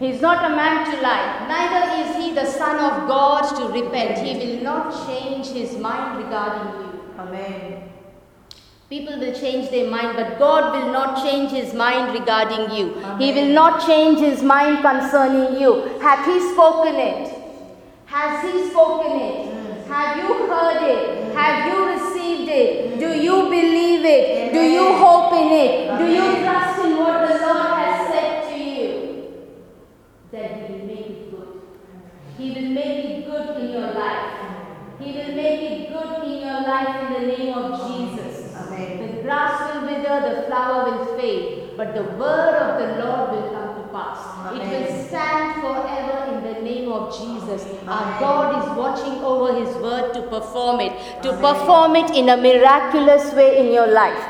He is not a man to lie, neither is he the Son of God to repent. He will not change his mind regarding you. Amen. People will change their mind, but God will not change his mind regarding you. He will not change his mind concerning you. Hath he spoken it? Has he spoken it? Have you heard it? Have you received it? Do you believe it? Do you hope in it? Do you trust in what the Lord Then he will make it good. He will make it good in your life. He will make it good in your life in the name of Jesus. Amen. The grass will wither, the flower will fade, but the word of the Lord will come to pass. Amen. It will stand forever in the name of Jesus. Our God is watching over His word to perform it, to perform it in a miraculous way in your life.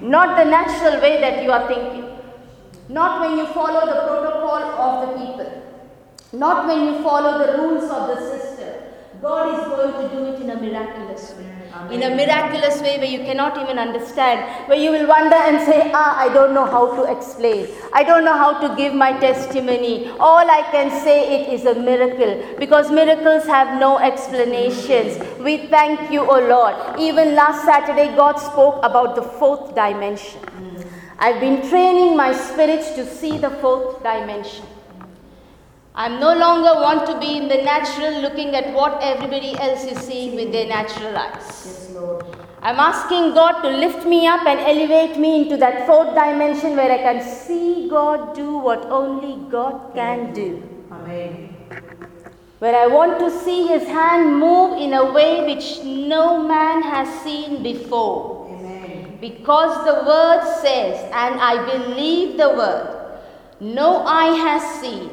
Not the natural way that you are thinking. Not when you follow the protocol of the people. Not when you follow the rules of the system. God is going to do it in a miraculous way. In a miraculous way where you cannot even understand, where you will wonder and say, Ah, I don't know how to explain. I don't know how to give my testimony. All I can say it is a miracle because miracles have no explanations. We thank you, O Lord. Even last Saturday, God spoke about the fourth dimension. I've been training my spirit to see the fourth dimension. I'm no longer want to be in the natural looking at what everybody else is seeing with their natural eyes. Yes, Lord. I'm asking God to lift me up and elevate me into that fourth dimension where I can see God do what only God can do. Amen. Where I want to see His hand move in a way which no man has seen before. Because the word says, and I believe the word, no eye has seen,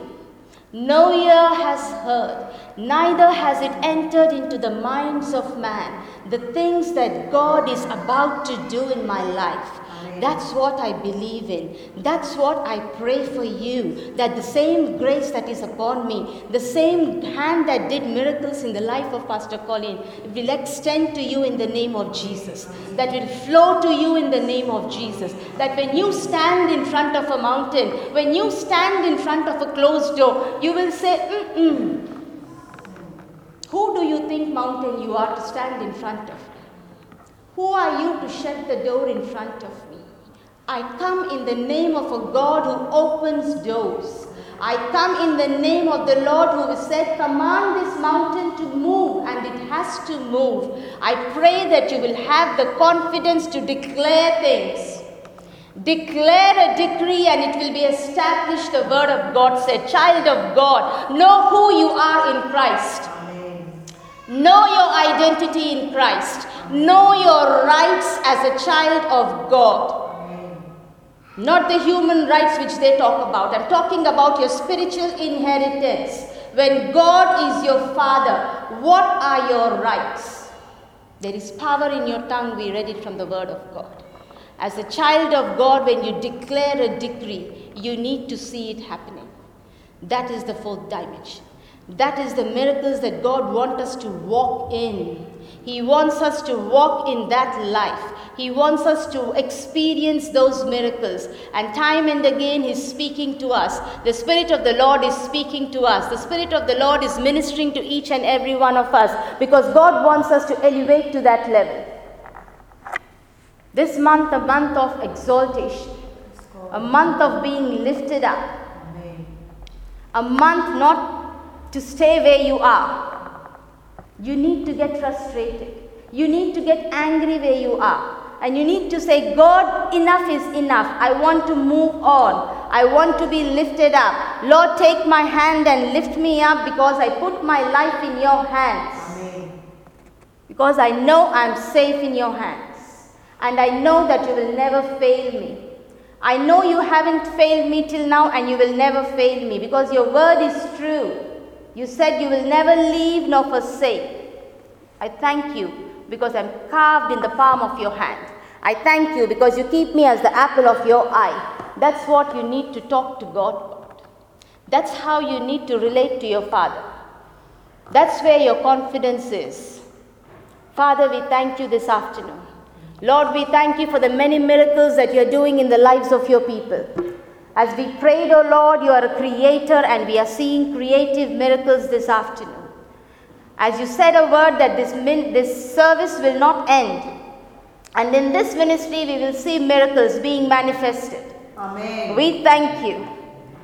no ear has heard, neither has it entered into the minds of man the things that God is about to do in my life. That's what I believe in. That's what I pray for you. That the same grace that is upon me, the same hand that did miracles in the life of Pastor Colin, will extend to you in the name of Jesus. That will flow to you in the name of Jesus. That when you stand in front of a mountain, when you stand in front of a closed door, you will say, Mm-mm. Who do you think, mountain, you are to stand in front of? Who are you to shut the door in front of me? I come in the name of a God who opens doors. I come in the name of the Lord who said, Command this mountain to move, and it has to move. I pray that you will have the confidence to declare things. Declare a decree, and it will be established. The word of God said, Child of God, know who you are in Christ. Know your identity in Christ. Know your rights as a child of God. Not the human rights which they talk about. I'm talking about your spiritual inheritance. When God is your father, what are your rights? There is power in your tongue. We read it from the word of God. As a child of God, when you declare a decree, you need to see it happening. That is the fourth dimension. That is the miracles that God wants us to walk in. He wants us to walk in that life. He wants us to experience those miracles. And time and again, He's speaking to us. The Spirit of the Lord is speaking to us. The Spirit of the Lord is ministering to each and every one of us because God wants us to elevate to that level. This month, a month of exaltation, a month of being lifted up, a month not to stay where you are. You need to get frustrated. You need to get angry where you are. And you need to say, God, enough is enough. I want to move on. I want to be lifted up. Lord, take my hand and lift me up because I put my life in your hands. Amen. Because I know I'm safe in your hands. And I know that you will never fail me. I know you haven't failed me till now and you will never fail me because your word is true. You said you will never leave nor forsake. I thank you because I'm carved in the palm of your hand. I thank you because you keep me as the apple of your eye. That's what you need to talk to God about. That's how you need to relate to your Father. That's where your confidence is. Father, we thank you this afternoon. Lord, we thank you for the many miracles that you're doing in the lives of your people. As we prayed, O Lord, you are a creator and we are seeing creative miracles this afternoon. As you said a word that this, min- this service will not end. And in this ministry, we will see miracles being manifested. Amen. We thank you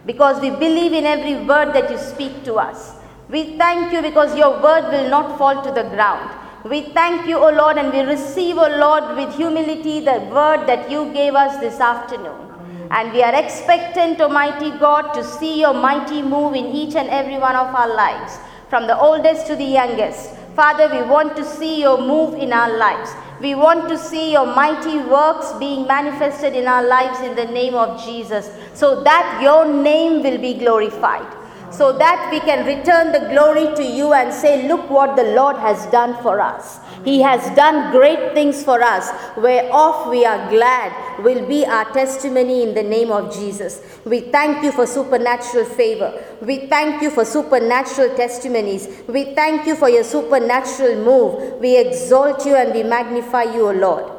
because we believe in every word that you speak to us. We thank you because your word will not fall to the ground. We thank you, O Lord, and we receive, O Lord, with humility the word that you gave us this afternoon. And we are expectant, Almighty God, to see your mighty move in each and every one of our lives, from the oldest to the youngest. Father, we want to see your move in our lives. We want to see your mighty works being manifested in our lives in the name of Jesus, so that your name will be glorified. So that we can return the glory to you and say, Look what the Lord has done for us. He has done great things for us, whereof we are glad, will be our testimony in the name of Jesus. We thank you for supernatural favor. We thank you for supernatural testimonies. We thank you for your supernatural move. We exalt you and we magnify you, O Lord.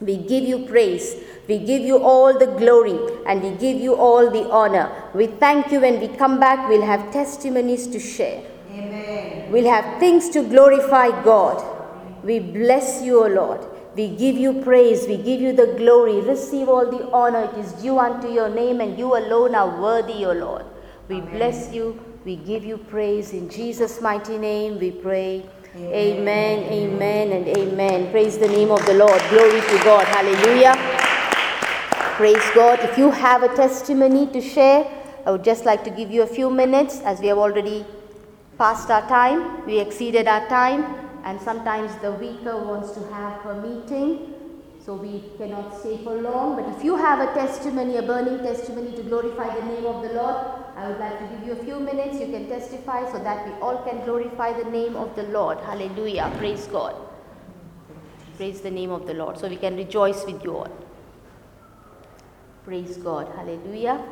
We give you praise. We give you all the glory and we give you all the honor. We thank you when we come back, we'll have testimonies to share. Amen. We'll have things to glorify God. We bless you, O Lord. We give you praise. We give you the glory. Receive all the honor. It is due unto your name, and you alone are worthy, O Lord. We bless you. We give you praise. In Jesus' mighty name we pray. Amen, amen, and amen. Praise the name of the Lord. Glory to God. Hallelujah. Praise God. If you have a testimony to share, I would just like to give you a few minutes as we have already passed our time. We exceeded our time, and sometimes the weaker wants to have her meeting, so we cannot stay for long. But if you have a testimony, a burning testimony to glorify the name of the Lord, I would like to give you a few minutes. You can testify so that we all can glorify the name of the Lord. Hallelujah. Praise God. Praise the name of the Lord. So we can rejoice with you all. Praise God. Hallelujah.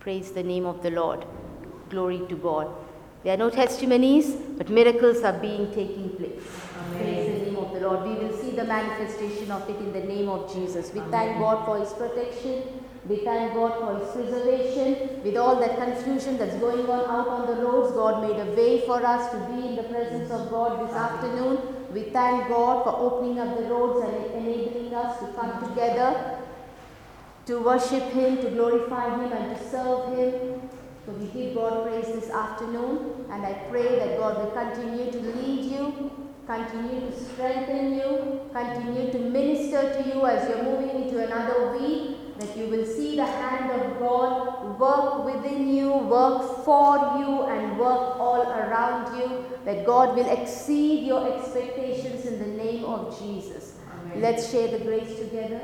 Praise the name of the Lord. Glory to God. There are no testimonies, but miracles are being taking place. Praise the name of the Lord. We will see the manifestation of it in the name of Jesus. We thank God for His protection. We thank God for His preservation. With all that confusion that's going on out on the roads, God made a way for us to be in the presence of God this afternoon. We thank God for opening up the roads and enabling us to come together to worship Him, to glorify Him, and to serve Him. So we give God praise this afternoon, and I pray that God will continue to lead you, continue to strengthen you, continue to minister to you as you're moving into another week, that you will see the hand of God work within you, work for you, and work all around you, that God will exceed your expectations in the name of Jesus. Let's share the grace together.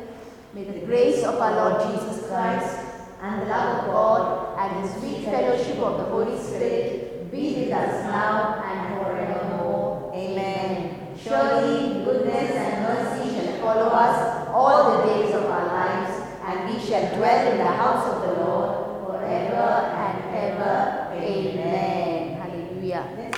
May the grace of our Lord Jesus Christ and the love of God and the sweet fellowship of the Holy Spirit be with us now and forevermore. Amen. Surely goodness and mercy shall follow us all the days of our lives, and we shall dwell in the house of the Lord forever and ever. Amen. Hallelujah.